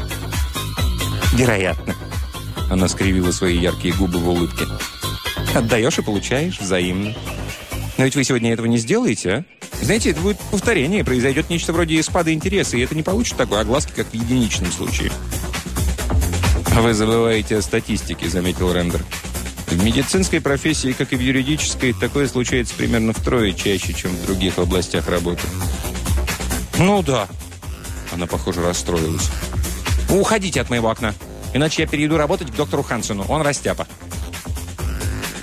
Вероятно. Она скривила свои яркие губы в улыбке. Отдаешь и получаешь взаимно. Но ведь вы сегодня этого не сделаете, а? Знаете, это будет повторение, произойдет нечто вроде спада интереса, и это не получит такой огласки, как в единичном случае. «Вы забываете о статистике», — заметил Рендер. «В медицинской профессии, как и в юридической, такое случается примерно втрое чаще, чем в других областях работы». «Ну да». Она, похоже, расстроилась. «Уходите от моего окна, иначе я перейду работать к доктору Хансену. Он растяпа».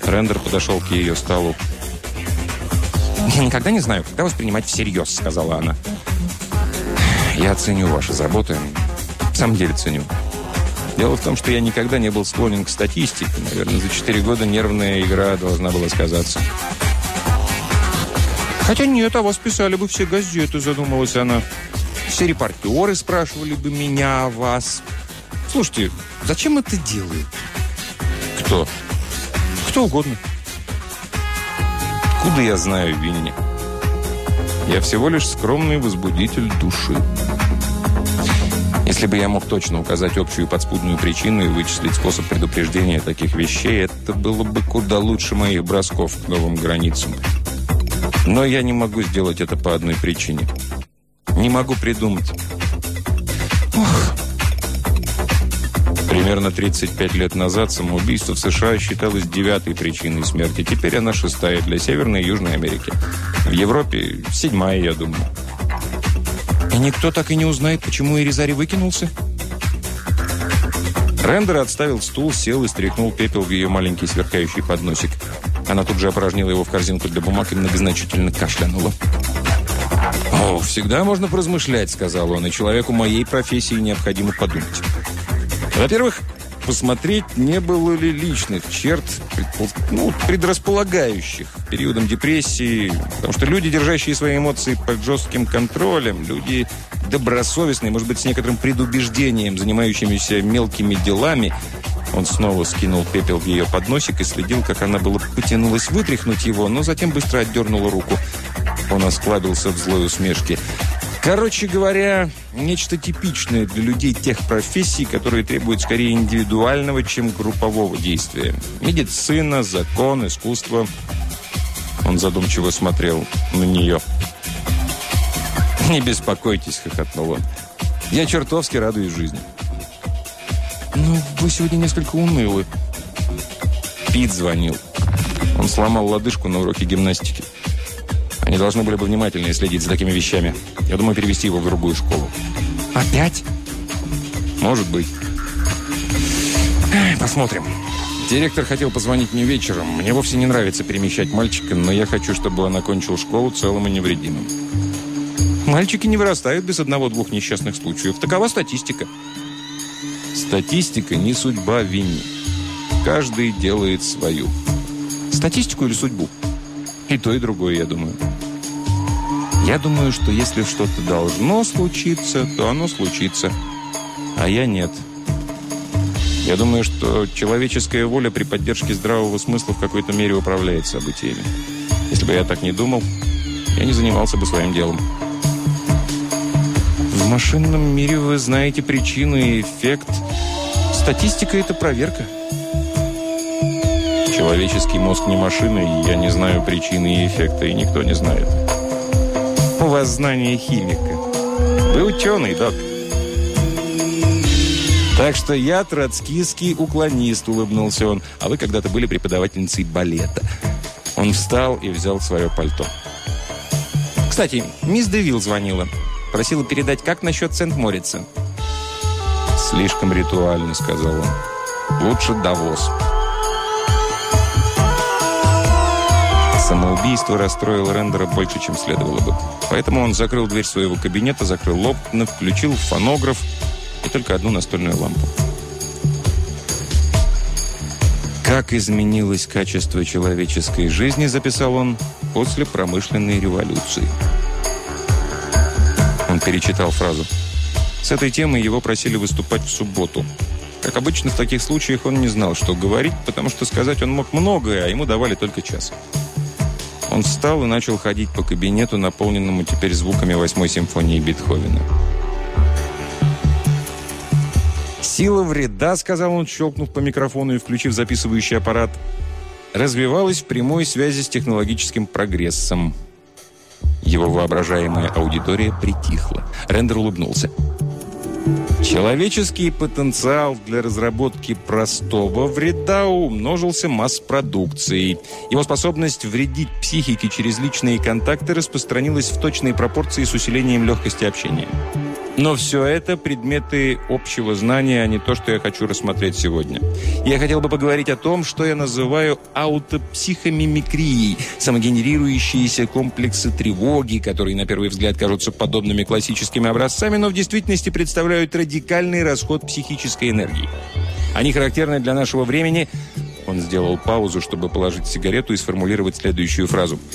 Рендер подошел к ее столу. «Я никогда не знаю, когда воспринимать всерьез», — сказала она. «Я ценю ваши заботы. В самом деле ценю. Дело в том, что я никогда не был склонен к статистике. Наверное, за четыре года нервная игра должна была сказаться. «Хотя нет, а вас писали бы все газеты», — задумалась она. «Все репортеры спрашивали бы меня о вас. Слушайте, зачем это делают?» «Кто?» «Кто угодно». «Откуда я знаю Винни?» «Я всего лишь скромный возбудитель души». Если бы я мог точно указать общую подспудную причину и вычислить способ предупреждения таких вещей, это было бы куда лучше моих бросков к новым границам. Но я не могу сделать это по одной причине. Не могу придумать. Ох. Примерно 35 лет назад самоубийство в США считалось девятой причиной смерти. Теперь она шестая для Северной и Южной Америки. В Европе седьмая, я думаю. И никто так и не узнает, почему Иризари выкинулся? Рендер отставил стул, сел и стряхнул пепел в ее маленький сверкающий подносик. Она тут же опорожнила его в корзинку для бумаг и многозначительно кашлянула. «О, всегда можно поразмышлять», — сказал он, — «и человеку моей профессии необходимо подумать. Во-первых, посмотреть, не было ли личных черт, ну, предрасполагающих периодом депрессии, потому что люди, держащие свои эмоции под жестким контролем, люди добросовестные, может быть, с некоторым предубеждением, занимающимися мелкими делами, он снова скинул пепел в ее подносик и следил, как она было потянулась вытряхнуть его, но затем быстро отдернула руку. Он осклабился в злой усмешке. Короче говоря, нечто типичное для людей тех профессий, которые требуют скорее индивидуального, чем группового действия. Медицина, закон, искусство. Он задумчиво смотрел на нее. «Не беспокойтесь», — хохотнул он. «Я чертовски радуюсь жизни». «Ну, вы сегодня несколько унылы». Пит звонил. Он сломал лодыжку на уроке гимнастики. Они должны были бы внимательнее следить за такими вещами. Я думаю, перевести его в другую школу. Опять? Может быть. Посмотрим. Директор хотел позвонить мне вечером. Мне вовсе не нравится перемещать мальчика, но я хочу, чтобы он окончил школу целым и невредимым. Мальчики не вырастают без одного-двух несчастных случаев. Такова статистика. Статистика не судьба Винни. Каждый делает свою. Статистику или судьбу? И то, и другое, я думаю. Я думаю, что если что-то должно случиться, то оно случится. А я нет. Я думаю, что человеческая воля при поддержке здравого смысла в какой-то мере управляет событиями. Если бы я так не думал, я не занимался бы своим делом. В машинном мире вы знаете причину и эффект. Статистика – это проверка. Человеческий мозг не машина, и я не знаю причины и эффекта, и никто не знает. У вас знание химика. Вы ученый, док. Так что я троцкистский уклонист, улыбнулся он. А вы когда-то были преподавательницей балета. Он встал и взял свое пальто. Кстати, мисс Девилл звонила. Просила передать, как насчет Сент-Морица. «Слишком ритуально», — сказал он. «Лучше Давос». Самоубийство расстроило Рендера больше, чем следовало бы. Поэтому он закрыл дверь своего кабинета, закрыл окна, включил фонограф и только одну настольную лампу. «Как изменилось качество человеческой жизни», записал он, после промышленной революции. Он перечитал фразу. С этой темой его просили выступать в субботу. Как обычно в таких случаях он не знал, что говорить, потому что сказать он мог многое, а ему давали только час. Он встал и начал ходить по кабинету, наполненному теперь звуками восьмой симфонии Бетховена. «Сила вреда», — сказал он, щелкнув по микрофону и включив записывающий аппарат, развивалась в прямой связи с технологическим прогрессом. Его воображаемая аудитория притихла. Рендер улыбнулся. Человеческий потенциал для разработки простого вреда умножился масс-продукцией. Его способность вредить психике через личные контакты распространилась в точной пропорции с усилением легкости общения. Но все это предметы общего знания, а не то, что я хочу рассмотреть сегодня. Я хотел бы поговорить о том, что я называю аутопсихомимикрией, самогенерирующиеся комплексы тревоги, которые на первый взгляд кажутся подобными классическими образцами, но в действительности представляют радикальный расход психической энергии. Они характерны для нашего времени. Он сделал паузу, чтобы положить сигарету и сформулировать следующую фразу –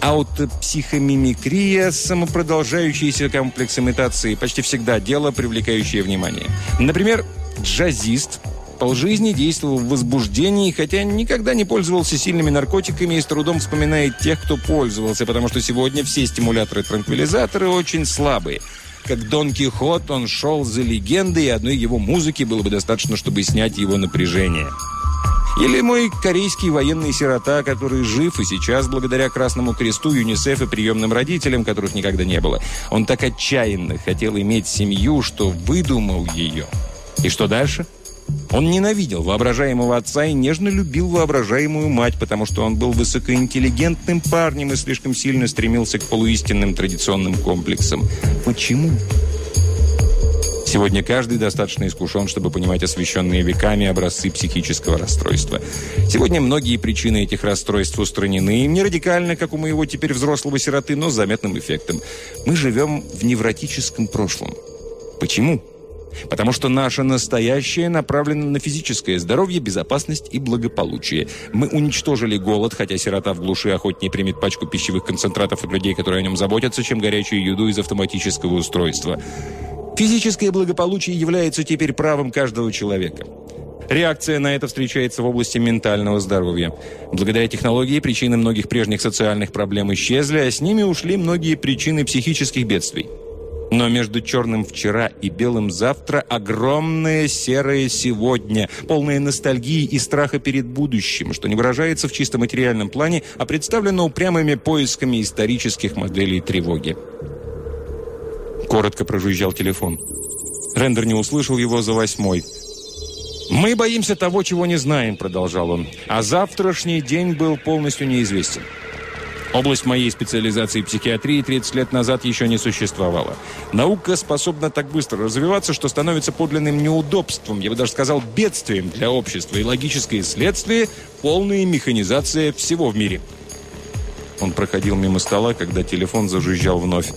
Аутопсихомимикрия – самопродолжающийся комплекс имитации, почти всегда дело, привлекающее внимание. Например, джазист полжизни действовал в возбуждении, хотя никогда не пользовался сильными наркотиками и с трудом вспоминает тех, кто пользовался, потому что сегодня все стимуляторы-транквилизаторы очень слабые. Как Дон Кихот, он шел за легендой, и одной его музыки было бы достаточно, чтобы снять его напряжение. Или мой корейский военный сирота, который жив и сейчас благодаря Красному Кресту, ЮНИСЕФ и приемным родителям, которых никогда не было. Он так отчаянно хотел иметь семью, что выдумал ее. И что дальше? Он ненавидел воображаемого отца и нежно любил воображаемую мать, потому что он был высокоинтеллигентным парнем и слишком сильно стремился к полуистинным традиционным комплексам. Почему? Сегодня каждый достаточно искушен, чтобы понимать освещенные веками образцы психического расстройства. Сегодня многие причины этих расстройств устранены. Не радикально, как у моего теперь взрослого сироты, но с заметным эффектом. Мы живем в невротическом прошлом. Почему? Потому что наше настоящее направлено на физическое здоровье, безопасность и благополучие. Мы уничтожили голод, хотя сирота в глуши охотнее примет пачку пищевых концентратов от людей, которые о нем заботятся, чем горячую еду из автоматического устройства. Физическое благополучие является теперь правом каждого человека. Реакция на это встречается в области ментального здоровья. Благодаря технологии причины многих прежних социальных проблем исчезли, а с ними ушли многие причины психических бедствий. Но между черным вчера и белым завтра огромное серое сегодня, полное ностальгии и страха перед будущим, что не выражается в чисто материальном плане, а представлено упрямыми поисками исторических моделей тревоги. Коротко прожужжал телефон. Рендер не услышал его за восьмой. «Мы боимся того, чего не знаем», — продолжал он. «А завтрашний день был полностью неизвестен. Область моей специализации психиатрии 30 лет назад еще не существовала. Наука способна так быстро развиваться, что становится подлинным неудобством, я бы даже сказал бедствием для общества, и логическое следствие – полная механизация всего в мире». Он проходил мимо стола, когда телефон зажужжал вновь.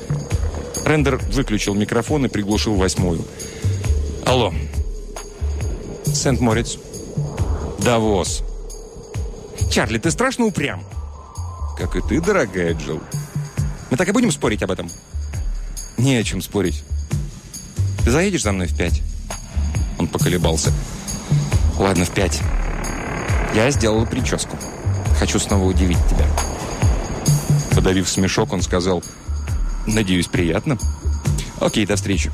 Рендер выключил микрофон и приглушил восьмую. «Алло. Сент-Морец. Давос. Чарли, ты страшно упрям». «Как и ты, дорогая Джилл. Мы так и будем спорить об этом?» «Не о чем спорить. Ты заедешь за мной в пять?» Он поколебался. «Ладно, в пять. Я сделала прическу. Хочу снова удивить тебя». Подавив смешок, он сказал... Надеюсь, приятно. Окей, до встречи.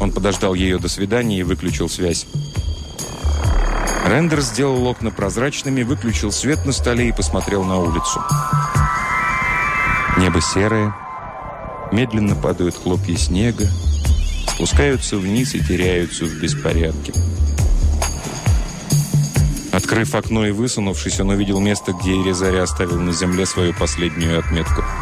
Он подождал ее до свидания и выключил связь. Рендер сделал окна прозрачными, выключил свет на столе и посмотрел на улицу. Небо серое, медленно падают хлопья снега, спускаются вниз и теряются в беспорядке. Открыв окно и высунувшись, он увидел место, где Иризаря оставил на земле свою последнюю отметку –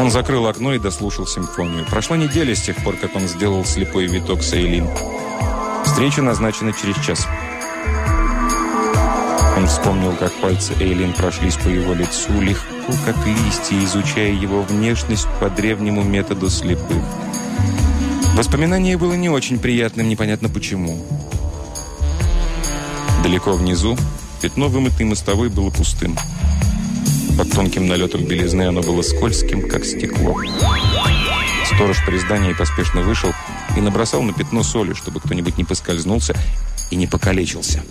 он закрыл окно и дослушал симфонию. Прошла неделя с тех пор, как он сделал слепой виток с Эйлин. Встреча назначена через час. Он вспомнил, как пальцы Эйлин прошлись по его лицу, легко, как листья, изучая его внешность по древнему методу слепых. Воспоминание было не очень приятным, непонятно почему. Далеко внизу пятно вымытой мостовой было пустым. Под тонким налетом белизны оно было скользким, как стекло. Сторож при здании поспешно вышел и набросал на пятно соли, чтобы кто-нибудь не поскользнулся и не покалечился.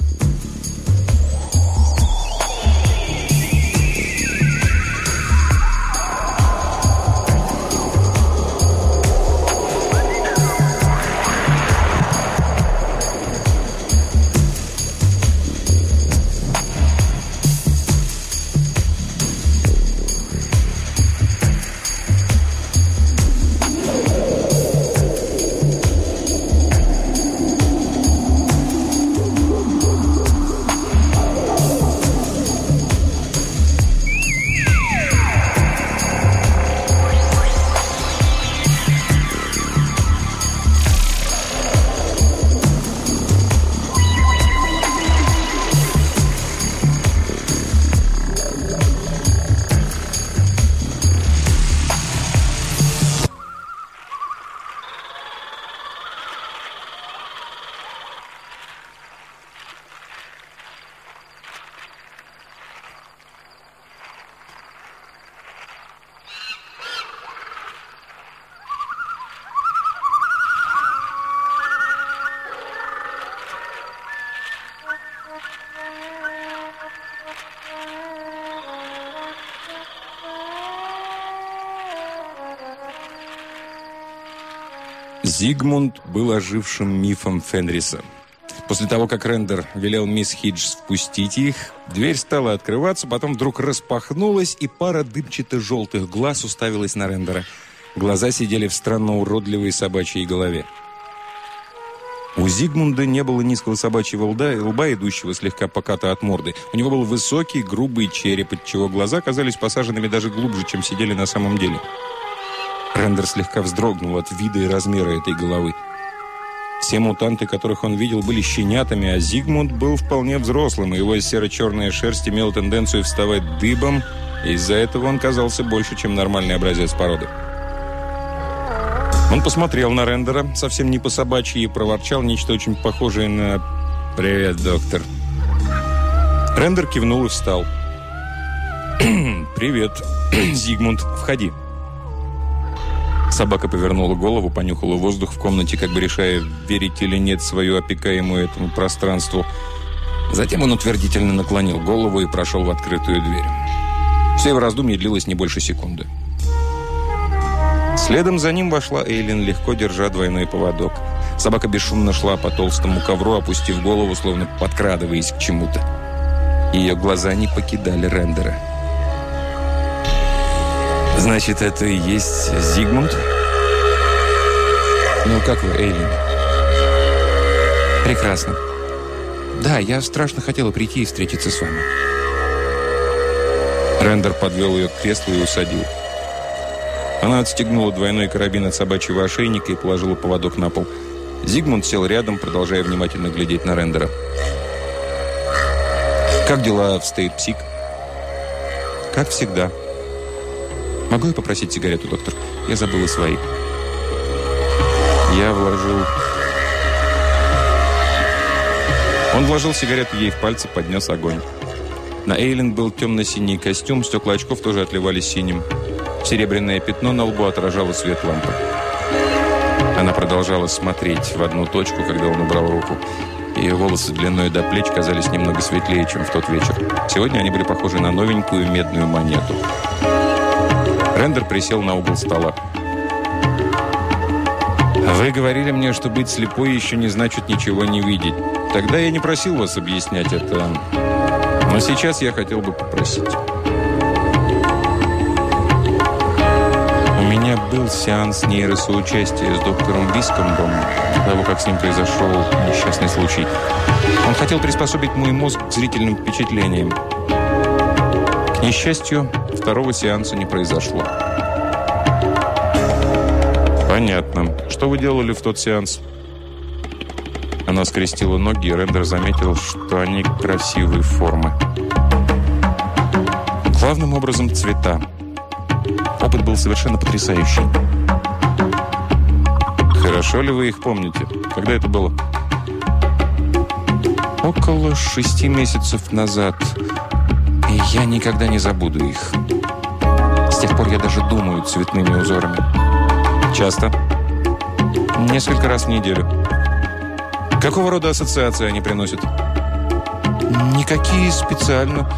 Зигмунд был ожившим мифом Фенриса. После того, как Рендер велел мисс Хидж впустить их, дверь стала открываться, потом вдруг распахнулась, и пара дымчато-желтых глаз уставилась на Рендера. Глаза сидели в странно уродливой собачьей голове. У Зигмунда не было низкого собачьего лба, лба, идущего слегка поката от морды. У него был высокий, грубый череп, отчего глаза казались посаженными даже глубже, чем сидели на самом деле. Рендер слегка вздрогнул от вида и размера этой головы. Все мутанты, которых он видел, были щенятами, а Зигмунд был вполне взрослым, и его серо-черная шерсть имела тенденцию вставать дыбом, и из-за этого он казался больше, чем нормальный образец породы. Он посмотрел на Рендера, совсем не по-собачьи, и проворчал нечто очень похожее на «Привет, доктор». Рендер кивнул и встал. «Привет, Зигмунд, входи». Собака повернула голову, понюхала воздух в комнате, как бы решая, верить или нет свою опекаемую этому пространству. Затем он утвердительно наклонил голову и прошел в открытую дверь. Все его раздумье длилось не больше секунды. Следом за ним вошла Эйлин, легко держа двойной поводок. Собака бесшумно шла по толстому ковру, опустив голову, словно подкрадываясь к чему-то. Ее глаза не покидали Рендера. Значит, это и есть Зигмунд? Ну, как вы, Эйлин? Прекрасно. Да, я страшно хотела прийти и встретиться с вами. Рендер подвел ее к креслу и усадил. Она отстегнула двойной карабин от собачьего ошейника и положила поводок на пол. Зигмунд сел рядом, продолжая внимательно глядеть на Рендера. «Как дела в Стейт Псик?» «Как всегда», «Могу я попросить сигарету, доктор? Я забыла свои». Я вложил... Он вложил сигарету ей в пальцы, поднес огонь. На Эйлин был темно-синий костюм, стекла очков тоже отливали синим. Серебряное пятно на лбу отражало свет лампы. Она продолжала смотреть в одну точку, когда он убрал руку. Ее волосы длиной до плеч казались немного светлее, чем в тот вечер. Сегодня они были похожи на новенькую медную монету. Рендер присел на угол стола. «Вы говорили мне, что быть слепой еще не значит ничего не видеть. Тогда я не просил вас объяснять это. Но сейчас я хотел бы попросить. У меня был сеанс нейросоучастия с доктором Бискомбом до того, как с ним произошел несчастный случай. Он хотел приспособить мой мозг к зрительным впечатлениям. К несчастью, второго сеанса не произошло. Понятно. Что вы делали в тот сеанс? Она скрестила ноги, и Рендер заметил, что они красивой формы. Главным образом цвета. Опыт был совершенно потрясающий. Хорошо ли вы их помните? Когда это было? Около шести месяцев назад. И я никогда не забуду их. С тех пор я даже думаю цветными узорами. Часто? Несколько раз в неделю. Какого рода ассоциации они приносят? Никакие специально.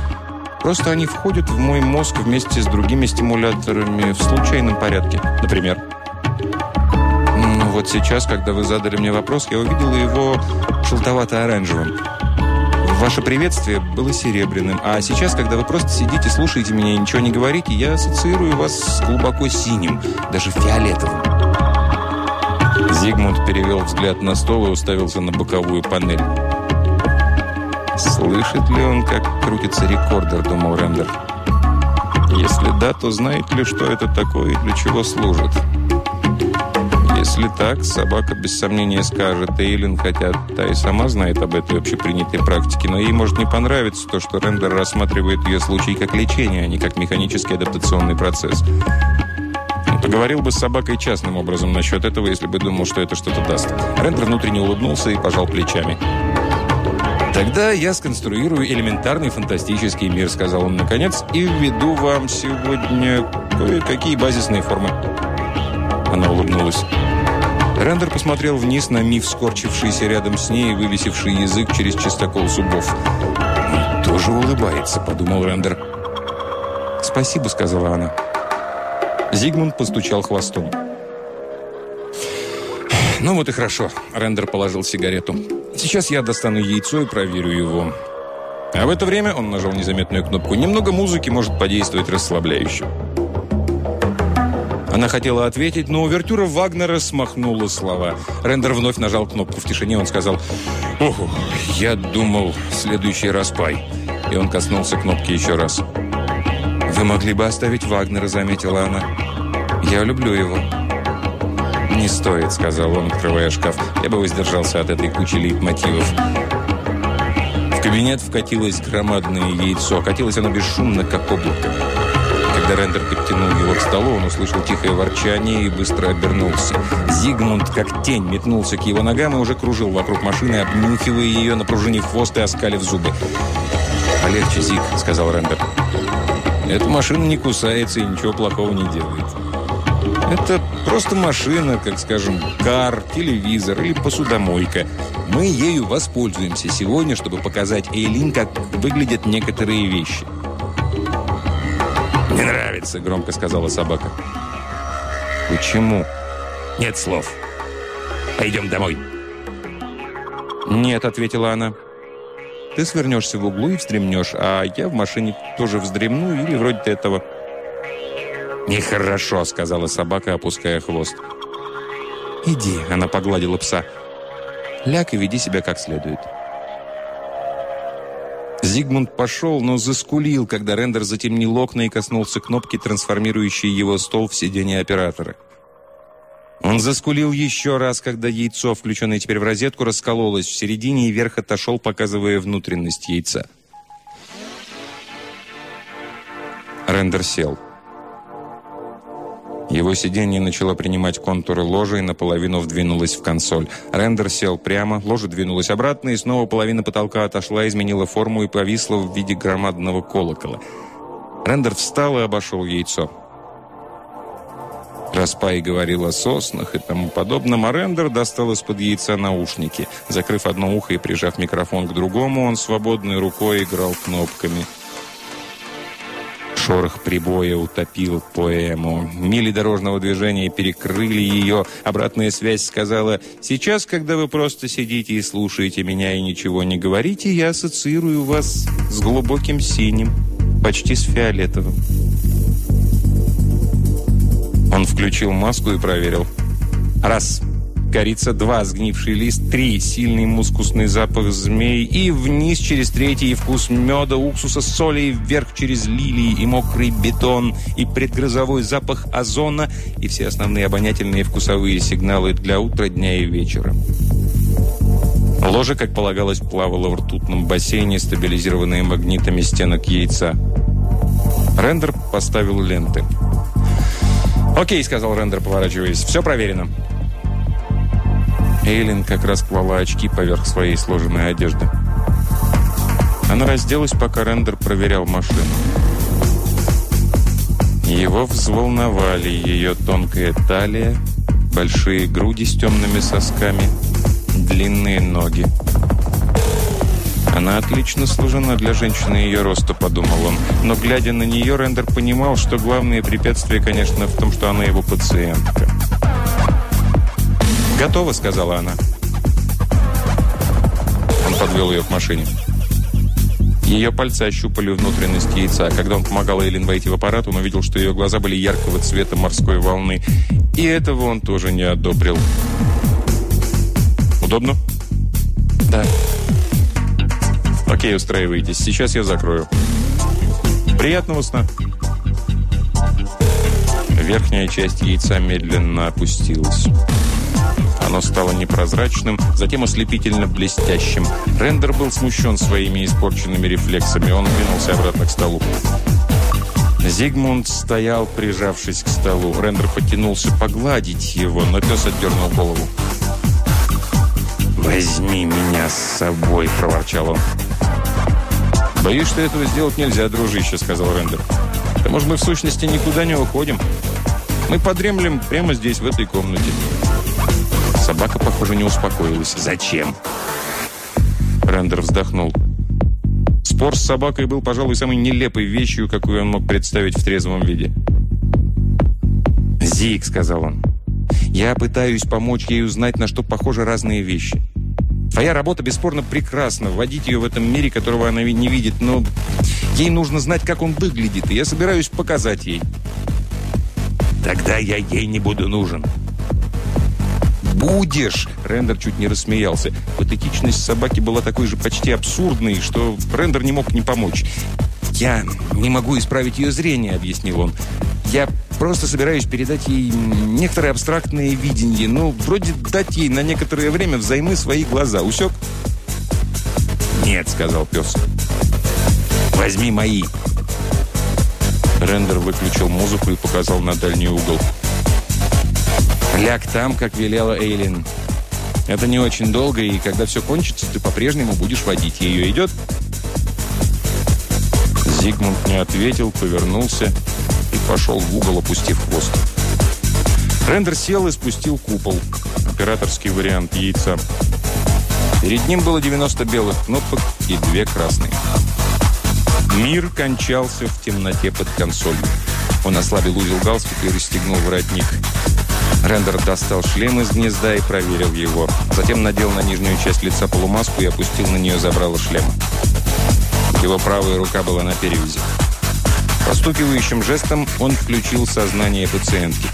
Просто они входят в мой мозг вместе с другими стимуляторами в случайном порядке. Например? Ну, вот сейчас, когда вы задали мне вопрос, я увидела его желтовато-оранжевым. Ваше приветствие было серебряным, а сейчас, когда вы просто сидите, слушаете меня и ничего не говорите, я ассоциирую вас с глубоко синим, даже фиолетовым. Зигмунд перевел взгляд на стол и уставился на боковую панель. «Слышит ли он, как крутится рекордер?» – думал Рендер. «Если да, то знает ли, что это такое и для чего служит?» Если так, собака без сомнения скажет Эйлин, хотя та и сама знает об этой общепринятой практике, но ей может не понравиться то, что Рендер рассматривает ее случай как лечение, а не как механический адаптационный процесс. Поговорил бы с собакой частным образом насчет этого, если бы думал, что это что-то даст. Рендер внутренне улыбнулся и пожал плечами. «Тогда я сконструирую элементарный фантастический мир», — сказал он наконец, «и введу вам сегодня кое-какие базисные формы». Она улыбнулась. Рендер посмотрел вниз на миф, скорчившийся рядом с ней и вывесивший язык через чистокол зубов. «Он тоже улыбается», — подумал Рендер. «Спасибо», — сказала она. Зигмунд постучал хвостом. «Ну вот и хорошо», — Рендер положил сигарету. «Сейчас я достану яйцо и проверю его». А в это время он нажал незаметную кнопку. Немного музыки может подействовать расслабляюще. Она хотела ответить, но увертюра Вагнера смахнула слова. Рендер вновь нажал кнопку. В тишине он сказал «Ох, я думал, следующий раз пай». И он коснулся кнопки еще раз. «Вы могли бы оставить Вагнера», — заметила она. «Я люблю его». «Не стоит», — сказал он, открывая шкаф. «Я бы воздержался от этой кучи лейтмотивов». В кабинет вкатилось громадное яйцо. Катилось оно бесшумно, как облако. Когда Рендер подтянул его к столу, он услышал тихое ворчание и быстро обернулся. Зигмунд, как тень, метнулся к его ногам и уже кружил вокруг машины, обнюхивая ее, напружинив хвост и оскалив зубы. «Полегче, Зиг», — сказал Рендер. «Эта машина не кусается и ничего плохого не делает. Это просто машина, как, скажем, кар, телевизор или посудомойка. Мы ею воспользуемся сегодня, чтобы показать Эйлин, как выглядят некоторые вещи». «Не нравится», — громко сказала собака. «Почему?» «Нет слов. Пойдем домой». «Нет», — ответила она. «Ты свернешься в углу и вздремнешь, а я в машине тоже вздремну или вроде этого». «Нехорошо», — сказала собака, опуская хвост. «Иди», — она погладила пса. «Ляг и веди себя как следует». Зигмунд пошел, но заскулил, когда рендер затемнил окна и коснулся кнопки, трансформирующей его стол в сиденье оператора. Он заскулил еще раз, когда яйцо, включенное теперь в розетку, раскололось в середине и вверх отошел, показывая внутренность яйца. Рендер сел. Его сиденье начало принимать контуры ложи и наполовину вдвинулось в консоль. Рендер сел прямо, ложа двинулась обратно, и снова половина потолка отошла, изменила форму и повисла в виде громадного колокола. Рендер встал и обошел яйцо. Распай говорил о соснах и тому подобном, а Рендер достал из-под яйца наушники. Закрыв одно ухо и прижав микрофон к другому, он свободной рукой играл кнопками – Шорох прибоя утопил поэму. Мили дорожного движения перекрыли ее. Обратная связь сказала, «Сейчас, когда вы просто сидите и слушаете меня и ничего не говорите, я ассоциирую вас с глубоким синим, почти с фиолетовым». Он включил маску и проверил. «Раз». Корица 2, сгнивший лист 3, сильный мускусный запах змей и вниз через третий вкус меда, уксуса, соли и вверх через лилии и мокрый бетон и предгрозовой запах озона и все основные обонятельные вкусовые сигналы для утра, дня и вечера. Ложа, как полагалось, плавала в ртутном бассейне, стабилизированные магнитами стенок яйца. Рендер поставил ленты. «Окей», — сказал Рендер, поворачиваясь. «Все проверено». Эйлин как раз клала очки поверх своей сложенной одежды. Она разделась, пока Рендер проверял машину. Его взволновали ее тонкая талия, большие груди с темными сосками, длинные ноги. Она отлично сложена для женщины ее роста, подумал он. Но, глядя на нее, Рендер понимал, что главное препятствие, конечно, в том, что она его пациентка. «Готово», — сказала она. Он подвел ее к машине. Ее пальцы ощупали внутренность яйца. Когда он помогал Эйлин войти в аппарат, он увидел, что ее глаза были яркого цвета морской волны. И этого он тоже не одобрил. «Удобно?» «Да». «Окей, устраивайтесь. Сейчас я закрою». «Приятного сна». Верхняя часть яйца медленно опустилась. Оно стало непрозрачным, затем ослепительно блестящим. Рендер был смущен своими испорченными рефлексами. Он двинулся обратно к столу. Зигмунд стоял, прижавшись к столу. Рендер потянулся погладить его, но пес отдернул голову. «Возьми меня с собой», — проворчал он. «Боюсь, что этого сделать нельзя, дружище», — сказал Рендер. «Потому что мы в сущности никуда не уходим. Мы подремлем прямо здесь, в этой комнате». Собака, похоже, не успокоилась. «Зачем?» Рендер вздохнул. Спор с собакой был, пожалуй, самой нелепой вещью, какую он мог представить в трезвом виде. «Зик», — сказал он, — «я пытаюсь помочь ей узнать, на что похожи разные вещи. Твоя работа бесспорно прекрасна, вводить ее в этом мире, которого она не видит, но ей нужно знать, как он выглядит, и я собираюсь показать ей». «Тогда я ей не буду нужен», «Будешь!» Рендер чуть не рассмеялся. Патетичность собаки была такой же почти абсурдной, что Рендер не мог не помочь. «Я не могу исправить ее зрение», — объяснил он. «Я просто собираюсь передать ей некоторое абстрактное видение. Ну, вроде дать ей на некоторое время взаймы свои глаза. Усек?» «Нет», — сказал пес. «Возьми мои». Рендер выключил музыку и показал на дальний угол. Ляг там, как велела Эйлин. Это не очень долго, и когда все кончится, ты по-прежнему будешь водить. Ее идет?» Зигмунд не ответил, повернулся и пошел в угол, опустив хвост. Рендер сел и спустил купол. Операторский вариант яйца. Перед ним было 90 белых кнопок и две красные. Мир кончался в темноте под консолью. Он ослабил узел галстука и расстегнул воротник. Рендер достал шлем из гнезда и проверил его. Затем надел на нижнюю часть лица полумаску и опустил на нее забрало шлема. Его правая рука была на перевязи. Постукивающим жестом он включил сознание пациентки.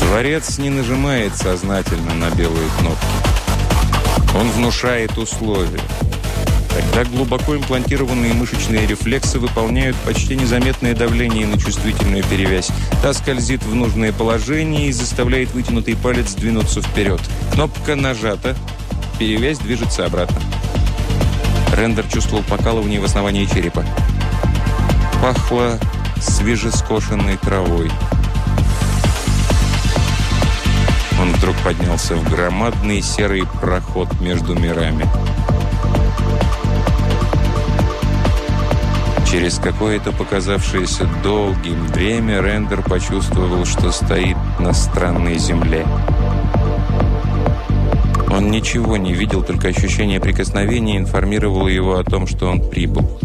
Творец не нажимает сознательно на белые кнопки. Он внушает условия. Тогда глубоко имплантированные мышечные рефлексы выполняют почти незаметное давление на чувствительную перевязь. Та скользит в нужное положение и заставляет вытянутый палец двинуться вперед. Кнопка нажата, перевязь движется обратно. Рендер чувствовал покалывание в основании черепа. Пахло свежескошенной травой. Он вдруг поднялся в громадный серый проход между мирами. Через какое-то показавшееся долгим время Рендер почувствовал, что стоит на странной земле. Он ничего не видел, только ощущение прикосновения информировало его о том, что он прибыл.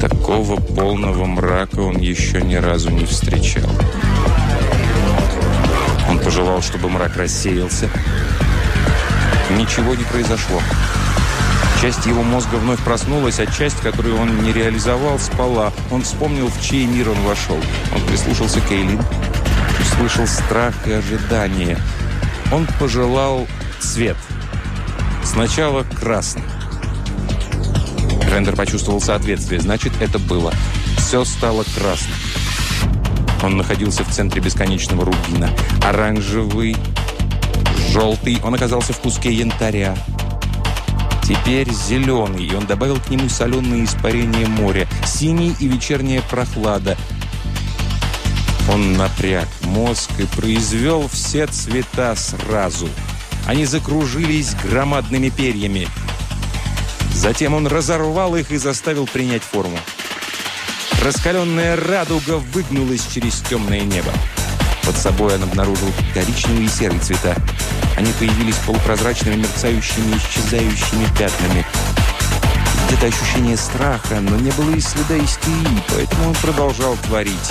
Такого полного мрака он еще ни разу не встречал. Он пожелал, чтобы мрак рассеялся. Ничего не произошло. Часть его мозга вновь проснулась, а часть, которую он не реализовал, спала. Он вспомнил, в чей мир он вошел. Он прислушался к Эйлин, услышал страх и ожидание. Он пожелал цвет. Сначала красный. Рендер почувствовал соответствие, значит, это было. Все стало красным. Он находился в центре бесконечного рубина. Оранжевый, желтый, он оказался в куске янтаря. Теперь зеленый, и он добавил к нему соленые испарения моря, синий и вечерняя прохлада. Он напряг мозг и произвел все цвета сразу. Они закружились громадными перьями. Затем он разорвал их и заставил принять форму. Раскаленная радуга выгнулась через темное небо. Под собой он обнаружил коричневые и серые цвета. Они появились полупрозрачными, мерцающими, исчезающими пятнами. Где-то ощущение страха, но не было и следа истерии, поэтому он продолжал творить.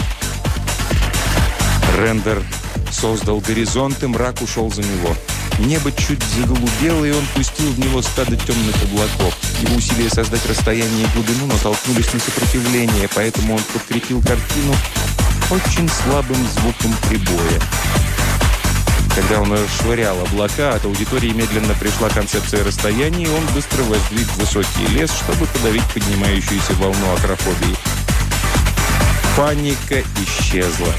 Рендер создал горизонт, и мрак ушел за него. Небо чуть заголубело, и он пустил в него стадо темных облаков. Его усилия создать расстояние и глубину натолкнулись на сопротивление, поэтому он подкрепил картину очень слабым звуком прибоя. Когда он расшвырял облака, от аудитории медленно пришла концепция расстояния, и он быстро воздвиг высокий лес, чтобы подавить поднимающуюся волну акрофобии. Паника исчезла.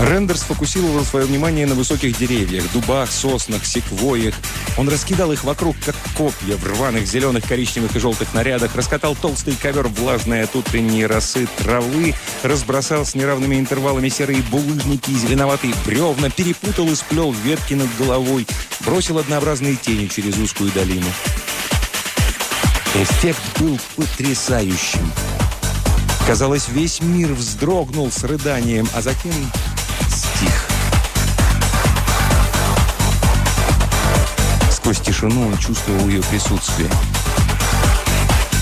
Рендер сфокусировал свое внимание на высоких деревьях, дубах, соснах, секвоях. Он раскидал их вокруг, как копья, в рваных зеленых, коричневых и желтых нарядах, раскатал толстый ковер влажной от утренней росы травы, разбросал с неравными интервалами серые булыжники и зеленоватые бревна, перепутал и сплел ветки над головой, бросил однообразные тени через узкую долину. Эффект был потрясающим. Казалось, весь мир вздрогнул с рыданием, а затем стих. Сквозь тишину он чувствовал ее присутствие.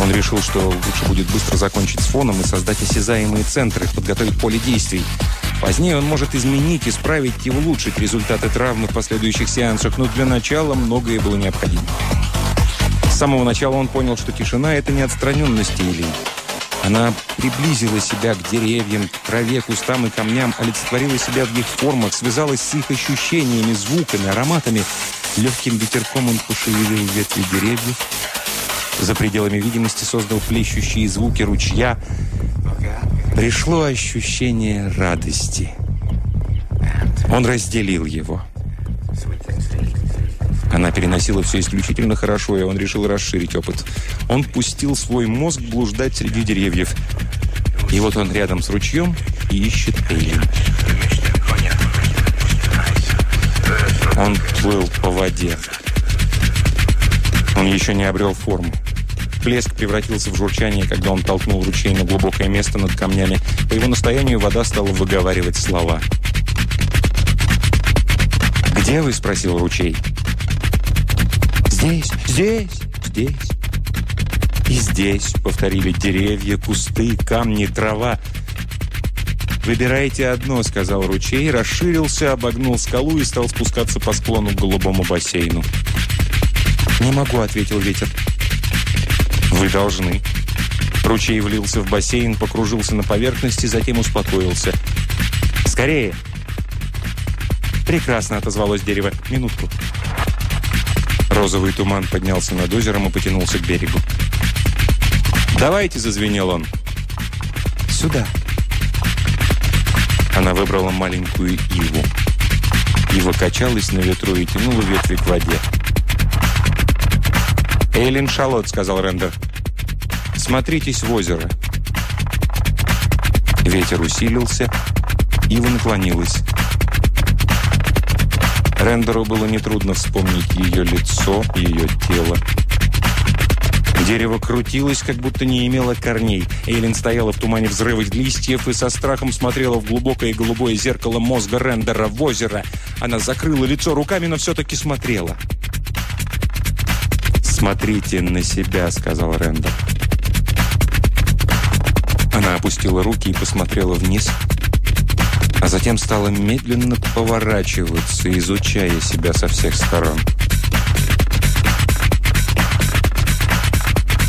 Он решил, что лучше будет быстро закончить с фоном и создать осязаемые центры, подготовить поле действий. Позднее он может изменить, исправить и улучшить результаты травмы в последующих сеансах, но для начала многое было необходимо. С самого начала он понял, что тишина – это не отстраненность или она приблизила себя к деревьям, к траве, кустам и камням, олицетворила себя в их формах, связалась с их ощущениями, звуками, ароматами. Легким ветерком он пошевелил ветви деревьев. За пределами видимости создал плещущие звуки ручья. Пришло ощущение радости. Он разделил его. Она переносила все исключительно хорошо, и он решил расширить опыт. Он пустил свой мозг блуждать среди деревьев. И вот он рядом с ручьем и ищет Эйлин. Он плыл по воде. Он еще не обрел форму. Плеск превратился в журчание, когда он толкнул ручей на глубокое место над камнями. По его настоянию вода стала выговаривать слова. «Где вы?» – спросил ручей. «Здесь, здесь, здесь». «И здесь», — повторили деревья, кусты, камни, трава. «Выбирайте одно», — сказал ручей, расширился, обогнул скалу и стал спускаться по склону к голубому бассейну. «Не могу», — ответил ветер. «Вы должны». Ручей влился в бассейн, покружился на поверхности, затем успокоился. «Скорее!» «Прекрасно», — отозвалось дерево. «Минутку». Розовый туман поднялся над озером и потянулся к берегу. «Давайте!» – зазвенел он. «Сюда!» Она выбрала маленькую иву. Ива качалась на ветру и тянула ветви к воде. «Эйлин Шалот», — сказал Рендер. «Смотритесь в озеро». Ветер усилился, Ива наклонилась. Рендеру было нетрудно вспомнить ее лицо, ее тело. Дерево крутилось, как будто не имело корней. Эйлин стояла в тумане взрывов листьев и со страхом смотрела в глубокое голубое зеркало мозга Рендера в озеро. Она закрыла лицо руками, но все-таки смотрела. «Смотрите на себя», — сказал Рендер. Она опустила руки и посмотрела вниз — а затем стала медленно поворачиваться, изучая себя со всех сторон.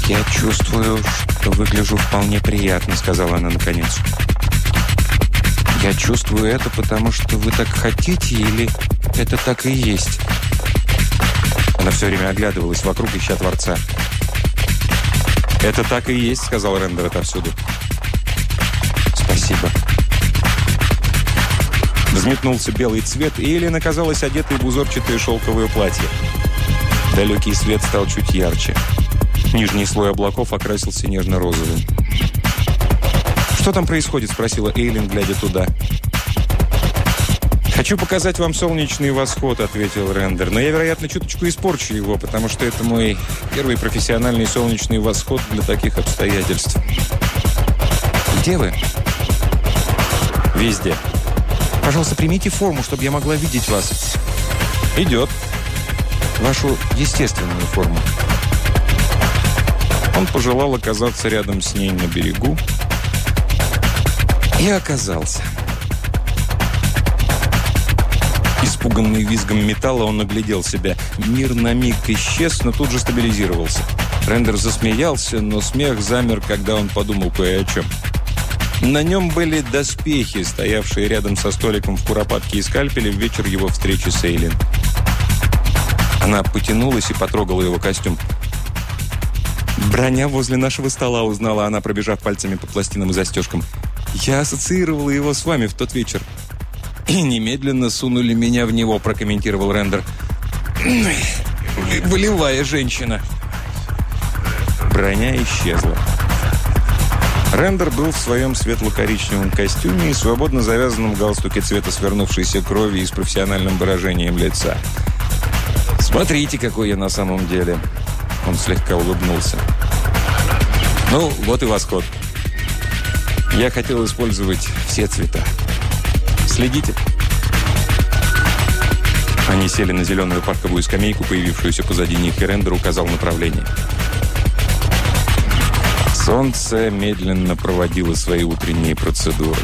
«Я чувствую, что выгляжу вполне приятно», — сказала она наконец. «Я чувствую это, потому что вы так хотите, или это так и есть?» Она все время оглядывалась вокруг, ища Творца. «Это так и есть», — сказал Рендер отовсюду Спасибо. Взметнулся белый цвет, и Эллен оказалась одетой в узорчатое шелковое платье. Далекий свет стал чуть ярче. Нижний слой облаков окрасился нежно-розовым. «Что там происходит?» – спросила Эйлин, глядя туда. «Хочу показать вам солнечный восход», – ответил Рендер. «Но я, вероятно, чуточку испорчу его, потому что это мой первый профессиональный солнечный восход для таких обстоятельств». «Где вы?» «Везде». Пожалуйста, примите форму, чтобы я могла видеть вас. Идет. Вашу естественную форму. Он пожелал оказаться рядом с ней на берегу. И оказался. Испуганный визгом металла, он оглядел себя. Мир на миг исчез, но тут же стабилизировался. Рендер засмеялся, но смех замер, когда он подумал кое о чем. На нем были доспехи, стоявшие рядом со столиком в куропатке и скальпеле в вечер его встречи с Эйлин. Она потянулась и потрогала его костюм. «Броня возле нашего стола», — узнала она, пробежав пальцами по пластинам и застежкам. «Я ассоциировала его с вами в тот вечер». «И немедленно сунули меня в него», — прокомментировал Рендер. «Волевая женщина». Броня исчезла. Рендер был в своем светло-коричневом костюме и свободно завязанном галстуке цвета свернувшейся крови и с профессиональным выражением лица. «Смотрите, какой я на самом деле!» Он слегка улыбнулся. «Ну, вот и восход. Я хотел использовать все цвета. Следите». Они сели на зеленую парковую скамейку, появившуюся позади них, и Рендер указал направление. Солнце медленно проводило свои утренние процедуры.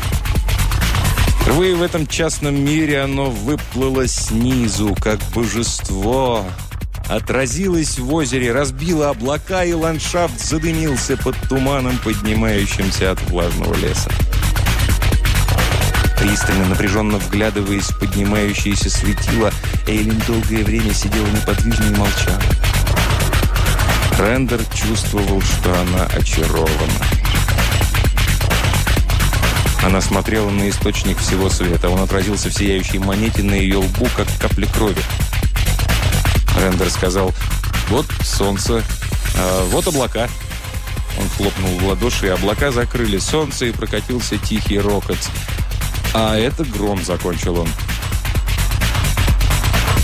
Впервые в этом частном мире оно выплыло снизу, как божество, отразилось в озере, разбило облака, и ландшафт задымился под туманом, поднимающимся от влажного леса. Пристально, напряженно вглядываясь в поднимающееся светило, Эйлин долгое время сидела неподвижно и молчала. Рендер чувствовал, что она очарована. Она смотрела на источник всего света. Он отразился в сияющей монете на ее лбу, как капли крови. Рендер сказал, вот солнце, а вот облака. Он хлопнул в ладоши, и облака закрыли солнце, и прокатился тихий рокот. А это гром, закончил он.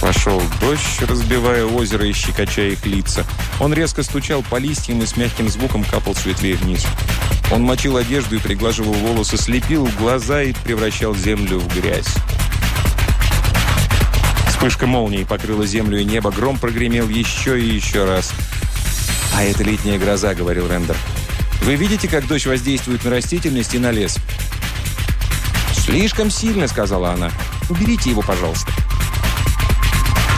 Пошел дождь, разбивая озеро и щекоча их лица. Он резко стучал по листьям и с мягким звуком капал с ветвей вниз. Он мочил одежду и приглаживал волосы, слепил глаза и превращал землю в грязь. Вспышка молнии покрыла землю и небо, гром прогремел еще и еще раз. «А это летняя гроза», — говорил Рендер. «Вы видите, как дождь воздействует на растительность и на лес?» «Слишком сильно», — сказала она. «Уберите его, пожалуйста».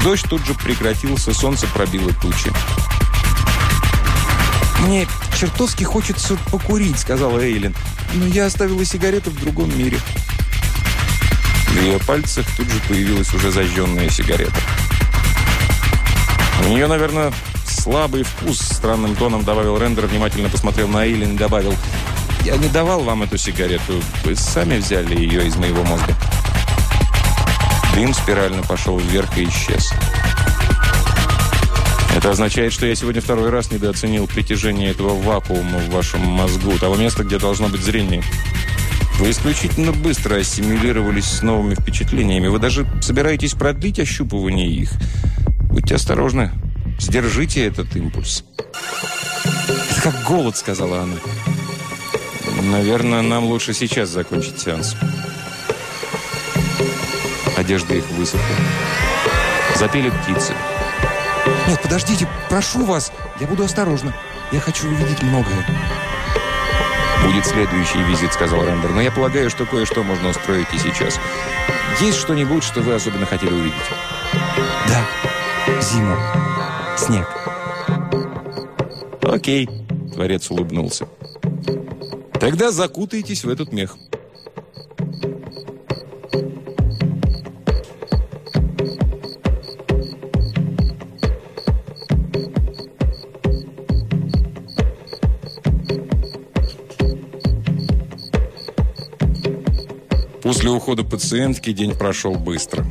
Дождь тут же прекратился, солнце пробило тучи. «Мне чертовски хочется покурить», — сказала Эйлин. «Но я оставила сигареты в другом мире». В ее пальцах тут же появилась уже зажженная сигарета. «У нее, наверное, слабый вкус», — странным тоном добавил Рендер, внимательно посмотрел на Эйлин и добавил. «Я не давал вам эту сигарету. Вы сами взяли ее из моего мозга». Дым спирально пошел вверх и исчез. Это означает, что я сегодня второй раз недооценил притяжение этого вакуума в вашем мозгу, того места, где должно быть зрение. Вы исключительно быстро ассимилировались с новыми впечатлениями. Вы даже собираетесь продлить ощупывание их. Будьте осторожны. Сдержите этот импульс. «Это как голод», — сказала она. «Наверное, нам лучше сейчас закончить сеанс». Одежда их высохла. Запели птицы. «Нет, подождите, прошу вас, я буду осторожна. Я хочу увидеть многое». «Будет следующий визит», — сказал Рендер, «но я полагаю, что кое-что можно устроить и сейчас. Есть что-нибудь, что вы особенно хотели увидеть?» «Да, зиму, снег». «Окей», — Творец улыбнулся. «Тогда закутайтесь в этот мех». После ухода пациентки день прошел быстро.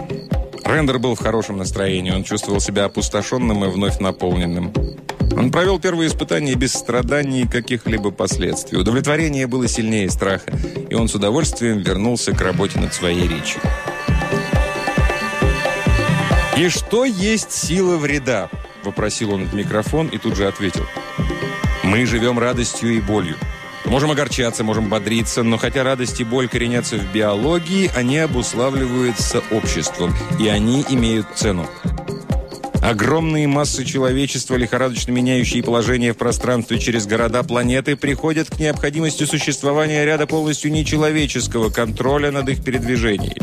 Рендер был в хорошем настроении. Он чувствовал себя опустошенным и вновь наполненным. Он провел первые испытания без страданий и каких-либо последствий. Удовлетворение было сильнее страха, и он с удовольствием вернулся к работе над своей речью. «И что есть сила вреда?» – вопросил он в микрофон и тут же ответил. «Мы живем радостью и болью. Можем огорчаться, можем бодриться, но хотя радость и боль коренятся в биологии, они обуславливаются обществом, и они имеют цену. Огромные массы человечества, лихорадочно меняющие положение в пространстве через города планеты, приходят к необходимости существования ряда полностью нечеловеческого контроля над их передвижением.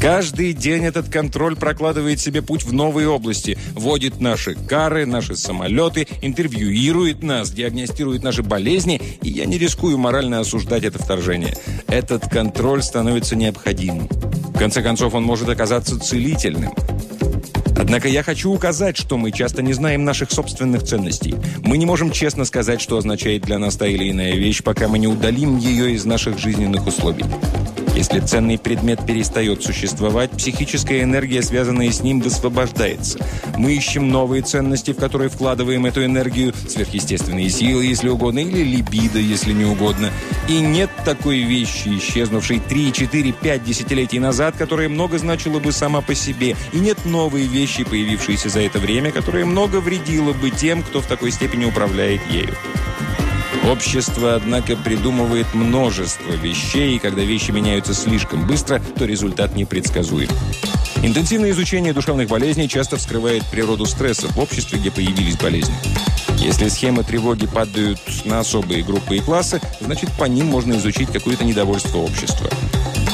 Каждый день этот контроль прокладывает себе путь в новые области, вводит наши кары, наши самолеты, интервьюирует нас, диагностирует наши болезни, и я не рискую морально осуждать это вторжение. Этот контроль становится необходимым. В конце концов, он может оказаться целительным. Однако я хочу указать, что мы часто не знаем наших собственных ценностей. Мы не можем честно сказать, что означает для нас та или иная вещь, пока мы не удалим ее из наших жизненных условий. Если ценный предмет перестает существовать, психическая энергия, связанная с ним, высвобождается. Мы ищем новые ценности, в которые вкладываем эту энергию, сверхъестественные силы, если угодно, или либидо, если не угодно. И нет такой вещи, исчезнувшей 3, 4, 5 десятилетий назад, которая много значила бы сама по себе. И нет новой вещи, появившейся за это время, которая много вредила бы тем, кто в такой степени управляет ею. Общество, однако, придумывает множество вещей, и когда вещи меняются слишком быстро, то результат непредсказуем. Интенсивное изучение душевных болезней часто вскрывает природу стресса в обществе, где появились болезни. Если схемы тревоги падают на особые группы и классы, значит, по ним можно изучить какое-то недовольство общества.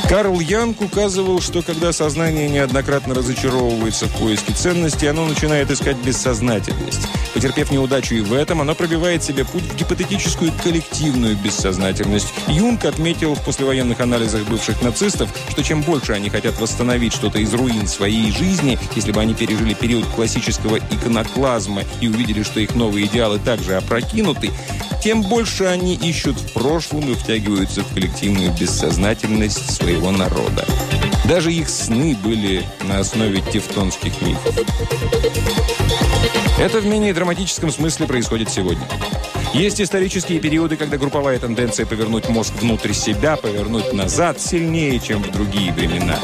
Карл Янг указывал, что когда сознание неоднократно разочаровывается в поиске ценности, оно начинает искать бессознательность. Потерпев неудачу и в этом, оно пробивает себе путь в гипотетическую коллективную бессознательность. Юнг отметил в послевоенных анализах бывших нацистов, что чем больше они хотят восстановить что-то из руин своей жизни, если бы они пережили период классического иконоклазма и увидели, что их новые идеалы также опрокинуты, тем больше они ищут в прошлом и втягиваются в коллективную бессознательность своего народа. Даже их сны были на основе тевтонских мифов. Это в менее драматическом смысле происходит сегодня. Есть исторические периоды, когда групповая тенденция повернуть мозг внутрь себя, повернуть назад сильнее, чем в другие времена.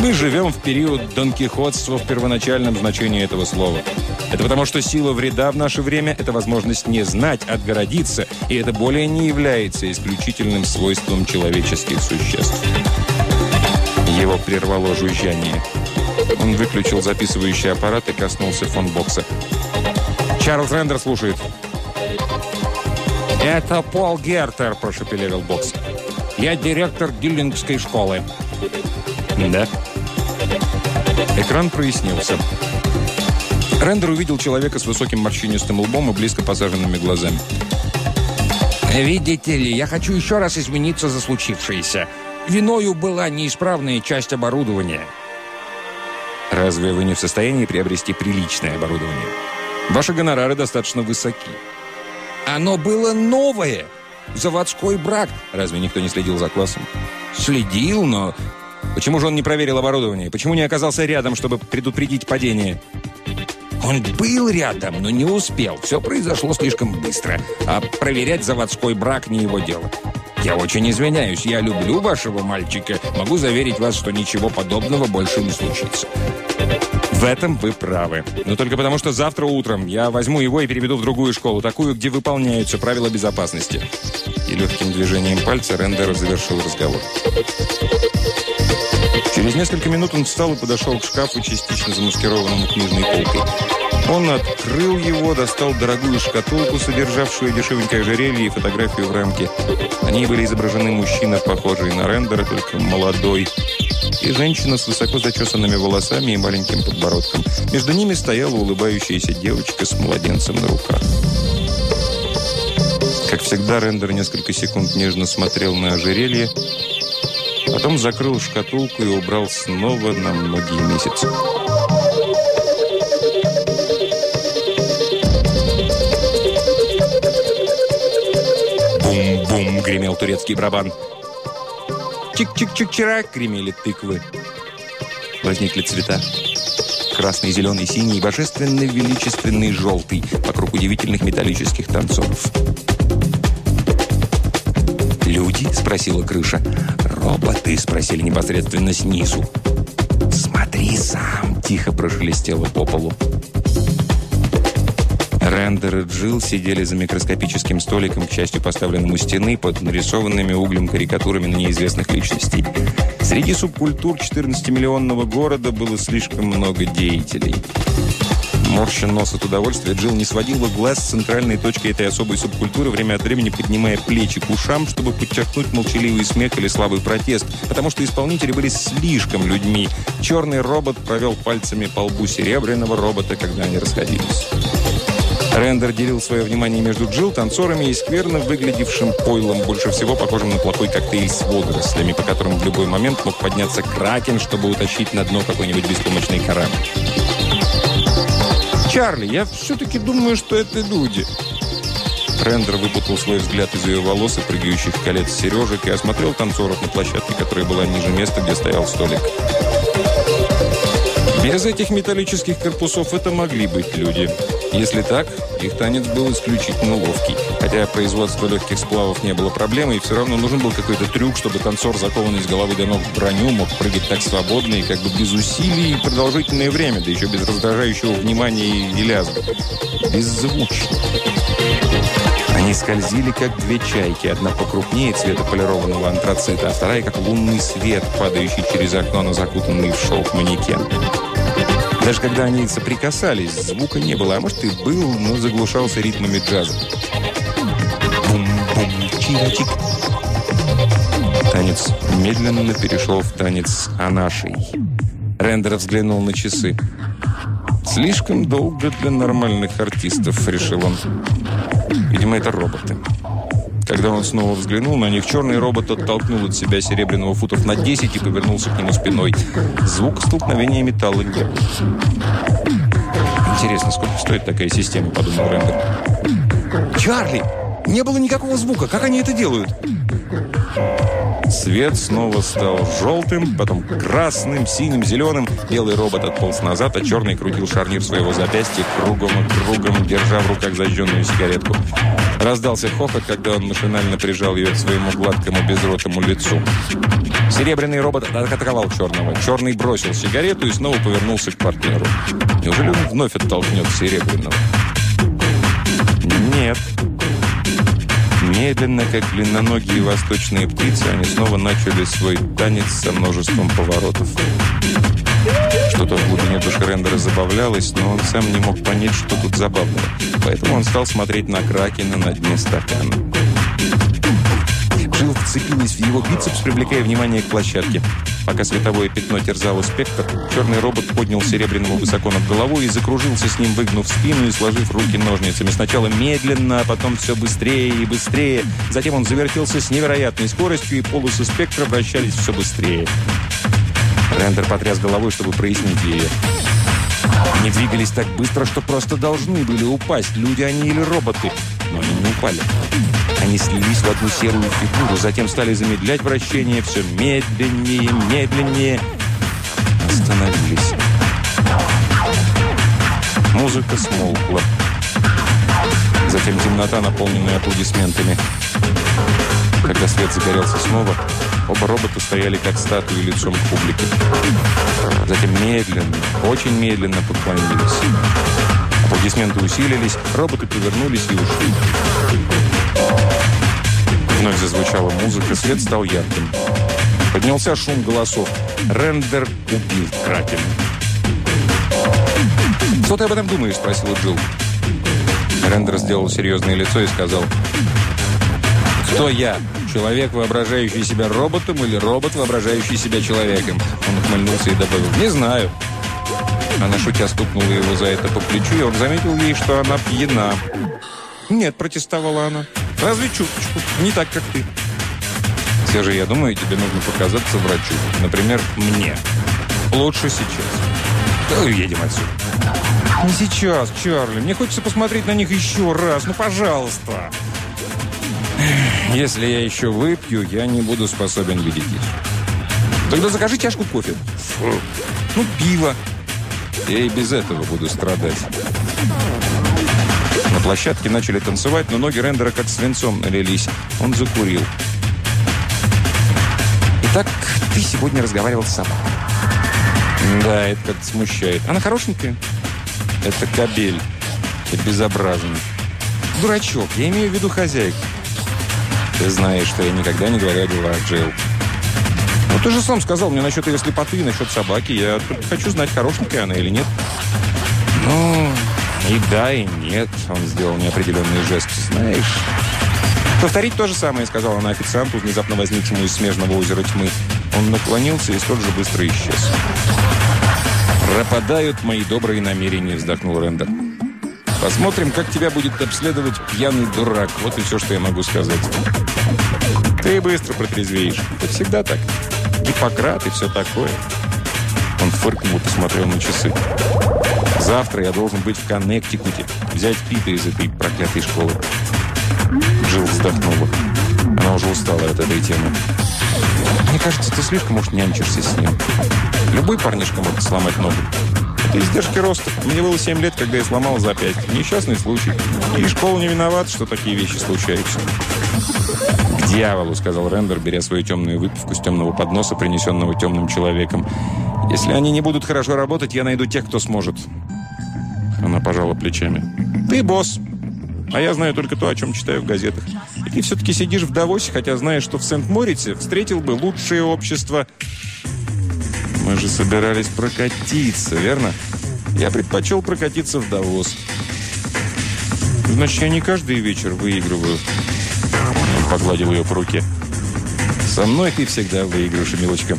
Мы живем в период донкихотства в первоначальном значении этого слова. Это потому, что сила вреда в наше время – это возможность не знать, отгородиться, и это более не является исключительным свойством человеческих существ. Его прервало жужжание. Он выключил записывающий аппарат и коснулся фонбокса. «Чарльз Рендер слушает». «Это Пол Гертер», – прошепелевил бокс. «Я директор Диллингской школы». «Да?» Экран прояснился. Рендер увидел человека с высоким морщинистым лбом и близко посаженными глазами. «Видите ли, я хочу еще раз извиниться за случившееся. Виною была неисправная часть оборудования». «Разве вы не в состоянии приобрести приличное оборудование? Ваши гонорары достаточно высоки». «Оно было новое! Заводской брак!» Разве никто не следил за классом? «Следил, но...» Почему же он не проверил оборудование? Почему не оказался рядом, чтобы предупредить падение? Он был рядом, но не успел. Все произошло слишком быстро. А проверять заводской брак не его дело. Я очень извиняюсь. Я люблю вашего мальчика. Могу заверить вас, что ничего подобного больше не случится. В этом вы правы. Но только потому, что завтра утром я возьму его и переведу в другую школу, такую, где выполняются правила безопасности. И легким движением пальца Рендер завершил разговор. Через несколько минут он встал и подошел к шкафу, частично замаскированному книжной полкой. Он открыл его, достал дорогую шкатулку, содержавшую дешевенькое ожерелье и фотографию в рамке. На ней были изображены мужчина, похожий на Рендера, только молодой, и женщина с высоко зачесанными волосами и маленьким подбородком. Между ними стояла улыбающаяся девочка с младенцем на руках. Как всегда, Рендер несколько секунд нежно смотрел на ожерелье, потом закрыл шкатулку и убрал снова на многие месяцы. Гремел турецкий барабан. Чик-чик-чик-чирак гремели тыквы. Возникли цвета. Красный, зеленый, синий, божественный, величественный, желтый. Вокруг удивительных металлических танцоров. «Люди?» – спросила крыша. «Роботы?» – спросили непосредственно снизу. «Смотри сам!» – тихо прошелестело по полу. Рендер и Джилл сидели за микроскопическим столиком, к счастью, поставленным у стены, под нарисованными углем карикатурами на неизвестных личностей. Среди субкультур 14-миллионного города было слишком много деятелей. Морща нос от удовольствия, Джилл не сводила глаз с центральной точки этой особой субкультуры, время от времени поднимая плечи к ушам, чтобы подчеркнуть молчаливый смех или слабый протест, потому что исполнители были слишком людьми. Черный робот провел пальцами по лбу серебряного робота, когда они расходились. Рендер делил свое внимание между Джилл, танцорами и скверно выглядевшим пойлом, больше всего похожим на плохой коктейль с водорослями, по которым в любой момент мог подняться кракен, чтобы утащить на дно какой-нибудь беспомощный корабль. «Чарли, я все-таки думаю, что это люди». Рендер выпутал свой взгляд из ее волос и прыгающих колец сережек и осмотрел танцоров на площадке, которая была ниже места, где стоял столик. Без этих металлических корпусов это могли быть люди. Если так, их танец был исключительно ловкий. Хотя производство легких сплавов не было проблемой, все равно нужен был какой-то трюк, чтобы танцор, закованный с головы до ног в броню, мог прыгать так свободно и как бы без усилий и продолжительное время, да еще без раздражающего внимания и лязга. Беззвучно. Они скользили, как две чайки. Одна покрупнее цвета полированного антрацита, а вторая, как лунный свет, падающий через окно на закутанный в шелк манекен. Даже когда они соприкасались, звука не было, а может и был, но заглушался ритмами джаза. Бум-бум, чирочик. Танец медленно перешел в танец анашей. Рендер взглянул на часы. «Слишком долго для нормальных артистов», — решил он. «Видимо, это роботы». Когда он снова взглянул на них, черный робот оттолкнул от себя серебряного футов на 10 и повернулся к нему спиной. Звук столкновения металла не было. «Интересно, сколько стоит такая система?» – подумал Рендер. «Чарли! Не было никакого звука! Как они это делают?» Свет снова стал желтым, потом красным, синим, зеленым. Белый робот отполз назад, а черный крутил шарнир своего запястья кругом и кругом, держа в руках зажженную сигаретку. Раздался хохот, когда он машинально прижал ее к своему гладкому безротому лицу. Серебряный робот атаковал черного. Черный бросил сигарету и снова повернулся к партнеру. Неужели он вновь оттолкнет серебряного? Нет. Медленно, как длинноногие восточные птицы, они снова начали свой танец со множеством поворотов. Что-то в глубине души Рендера забавлялось, но он сам не мог понять, что тут забавного. Поэтому он стал смотреть на Кракена на дне стакана. Джилл вцепилась в его бицепс, привлекая внимание к площадке. Пока световое пятно терзало спектр, черный робот поднял серебряного высоко над головой и закружился с ним, выгнув спину и сложив руки ножницами. Сначала медленно, а потом все быстрее и быстрее. Затем он завертелся с невероятной скоростью, и полосы спектра вращались все быстрее. Рендер потряс головой, чтобы прояснить ее. Они двигались так быстро, что просто должны были упасть. Люди они или роботы. Но они не упали. Они слились в одну серую фигуру, затем стали замедлять вращение все медленнее, медленнее. Остановились. Музыка смолкла. Затем темнота, наполненная аплодисментами. Когда свет загорелся снова, оба робота стояли как статуи лицом к публике. Затем медленно, очень медленно поклонились. Аплодисменты усилились, роботы повернулись и ушли. Вновь зазвучала музыка, свет стал ярким. Поднялся шум голосов. Рендер убил Кракен. «Что ты об этом думаешь?» – спросила Джилл. Рендер сделал серьезное лицо и сказал, «Кто я? Человек, воображающий себя роботом, или робот, воображающий себя человеком?» Он ухмыльнулся и добавил, «Не знаю». Она, шутя, стукнула его за это по плечу, и он заметил ей, что она пьяна. «Нет», – протестовала она, – «разве чуточку, не так, как ты». «Все же, я думаю, тебе нужно показаться врачу. Например, мне. Лучше сейчас. Давай уедем отсюда». «Не сейчас, Чарли. Мне хочется посмотреть на них еще раз. Ну, пожалуйста». Если я еще выпью, я не буду способен видеть их. Тогда закажи чашку кофе. Фу. Ну, пиво. Я и без этого буду страдать. На площадке начали танцевать, но ноги Рендера как свинцом налились. Он закурил. Итак, ты сегодня разговаривал с собой. Да, это как-то смущает. Она хорошенькая? Это кабель. Это безобразный. Дурачок, я имею в виду хозяйку. Ты знаешь, что я никогда не говорю о делах, Джилл. Ну, ты же сам сказал мне насчет ее слепоты и насчет собаки. Я хочу знать, хорошенькая она или нет. Ну, и да, и нет. Он сделал неопределенный жест. Знаешь... Повторить то же самое, сказала она официанту, внезапно возникшему из смежного озера тьмы. Он наклонился и столь же быстро исчез. «Пропадают мои добрые намерения», — вздохнул Рендер. «Посмотрим, как тебя будет обследовать пьяный дурак. Вот и все, что я могу сказать». «Ты быстро протрезвеешь. Это всегда так. Гиппократ и все такое». Он фыркнул посмотрел на часы. «Завтра я должен быть в Коннектикуте, взять Пита из этой проклятой школы». Джилл вздохнула. Она уже устала от этой темы. «Мне кажется, ты слишком уж нянчишься с ним. Любой парнишка может сломать ногу. Это издержки роста. Мне было 7 лет, когда я сломал за 5. Несчастный случай. И школа не виновата, что такие вещи случаются. «К дьяволу», — сказал Рендер, беря свою темную выпивку с темного подноса, принесенного темным человеком. «Если они не будут хорошо работать, я найду тех, кто сможет». Она пожала плечами. «Ты босс. А я знаю только то, о чем читаю в газетах. И ты все-таки сидишь в Давосе, хотя знаешь, что в Сент-Морице встретил бы лучшее общество. Мы же собирались прокатиться, верно? Я предпочел прокатиться в Давос. Значит, я не каждый вечер выигрываю. Погладил ее по руке. Со мной ты всегда выигрываешь, милочка.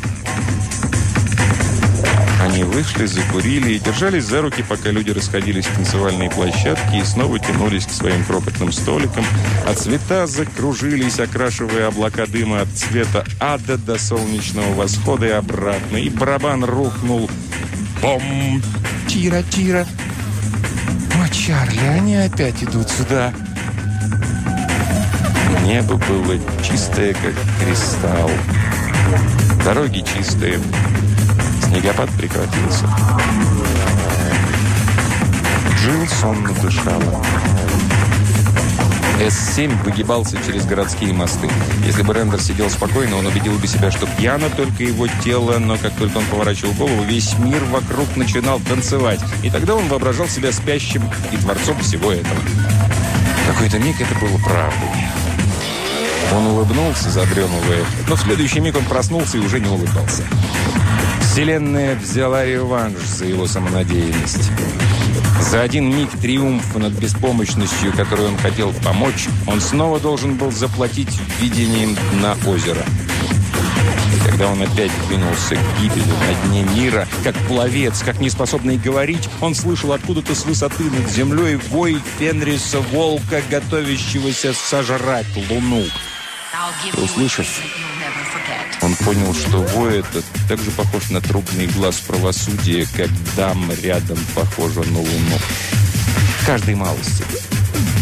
Они вышли, закурили и держались за руки, пока люди расходились к танцевальной площадке и снова тянулись к своим крохотным столикам, а цвета закружились, окрашивая облака дыма от цвета ада до солнечного восхода и обратно, и барабан рухнул. Бом! Тира, тира! О, Чарли, они опять идут сюда. Небо было чистое, как кристалл. Дороги чистые. Снегопад прекратился. Джилл сонно дышала. С-7 выгибался через городские мосты. Если бы Рендер сидел спокойно, он убедил бы себя, что пьяно только его тело, но как только он поворачивал голову, весь мир вокруг начинал танцевать. И тогда он воображал себя спящим и творцом всего этого. Какой-то миг это было правдой. Он улыбнулся, задремывая, но в следующий миг он проснулся и уже не улыбался. Вселенная взяла реванш за его самонадеянность. За один миг триумфа над беспомощностью, которой он хотел помочь, он снова должен был заплатить видением дна озера. И когда он опять двинулся к гибели на дне мира, как пловец, как неспособный говорить, он слышал откуда-то с высоты над землей вой Фенриса волка, готовящегося сожрать луну. Услышав, он понял, что вой этот так же похож на трубный глаз правосудия, как дам рядом похожа на луну. В каждой малости,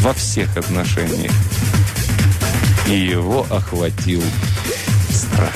во всех отношениях. И его охватил страх.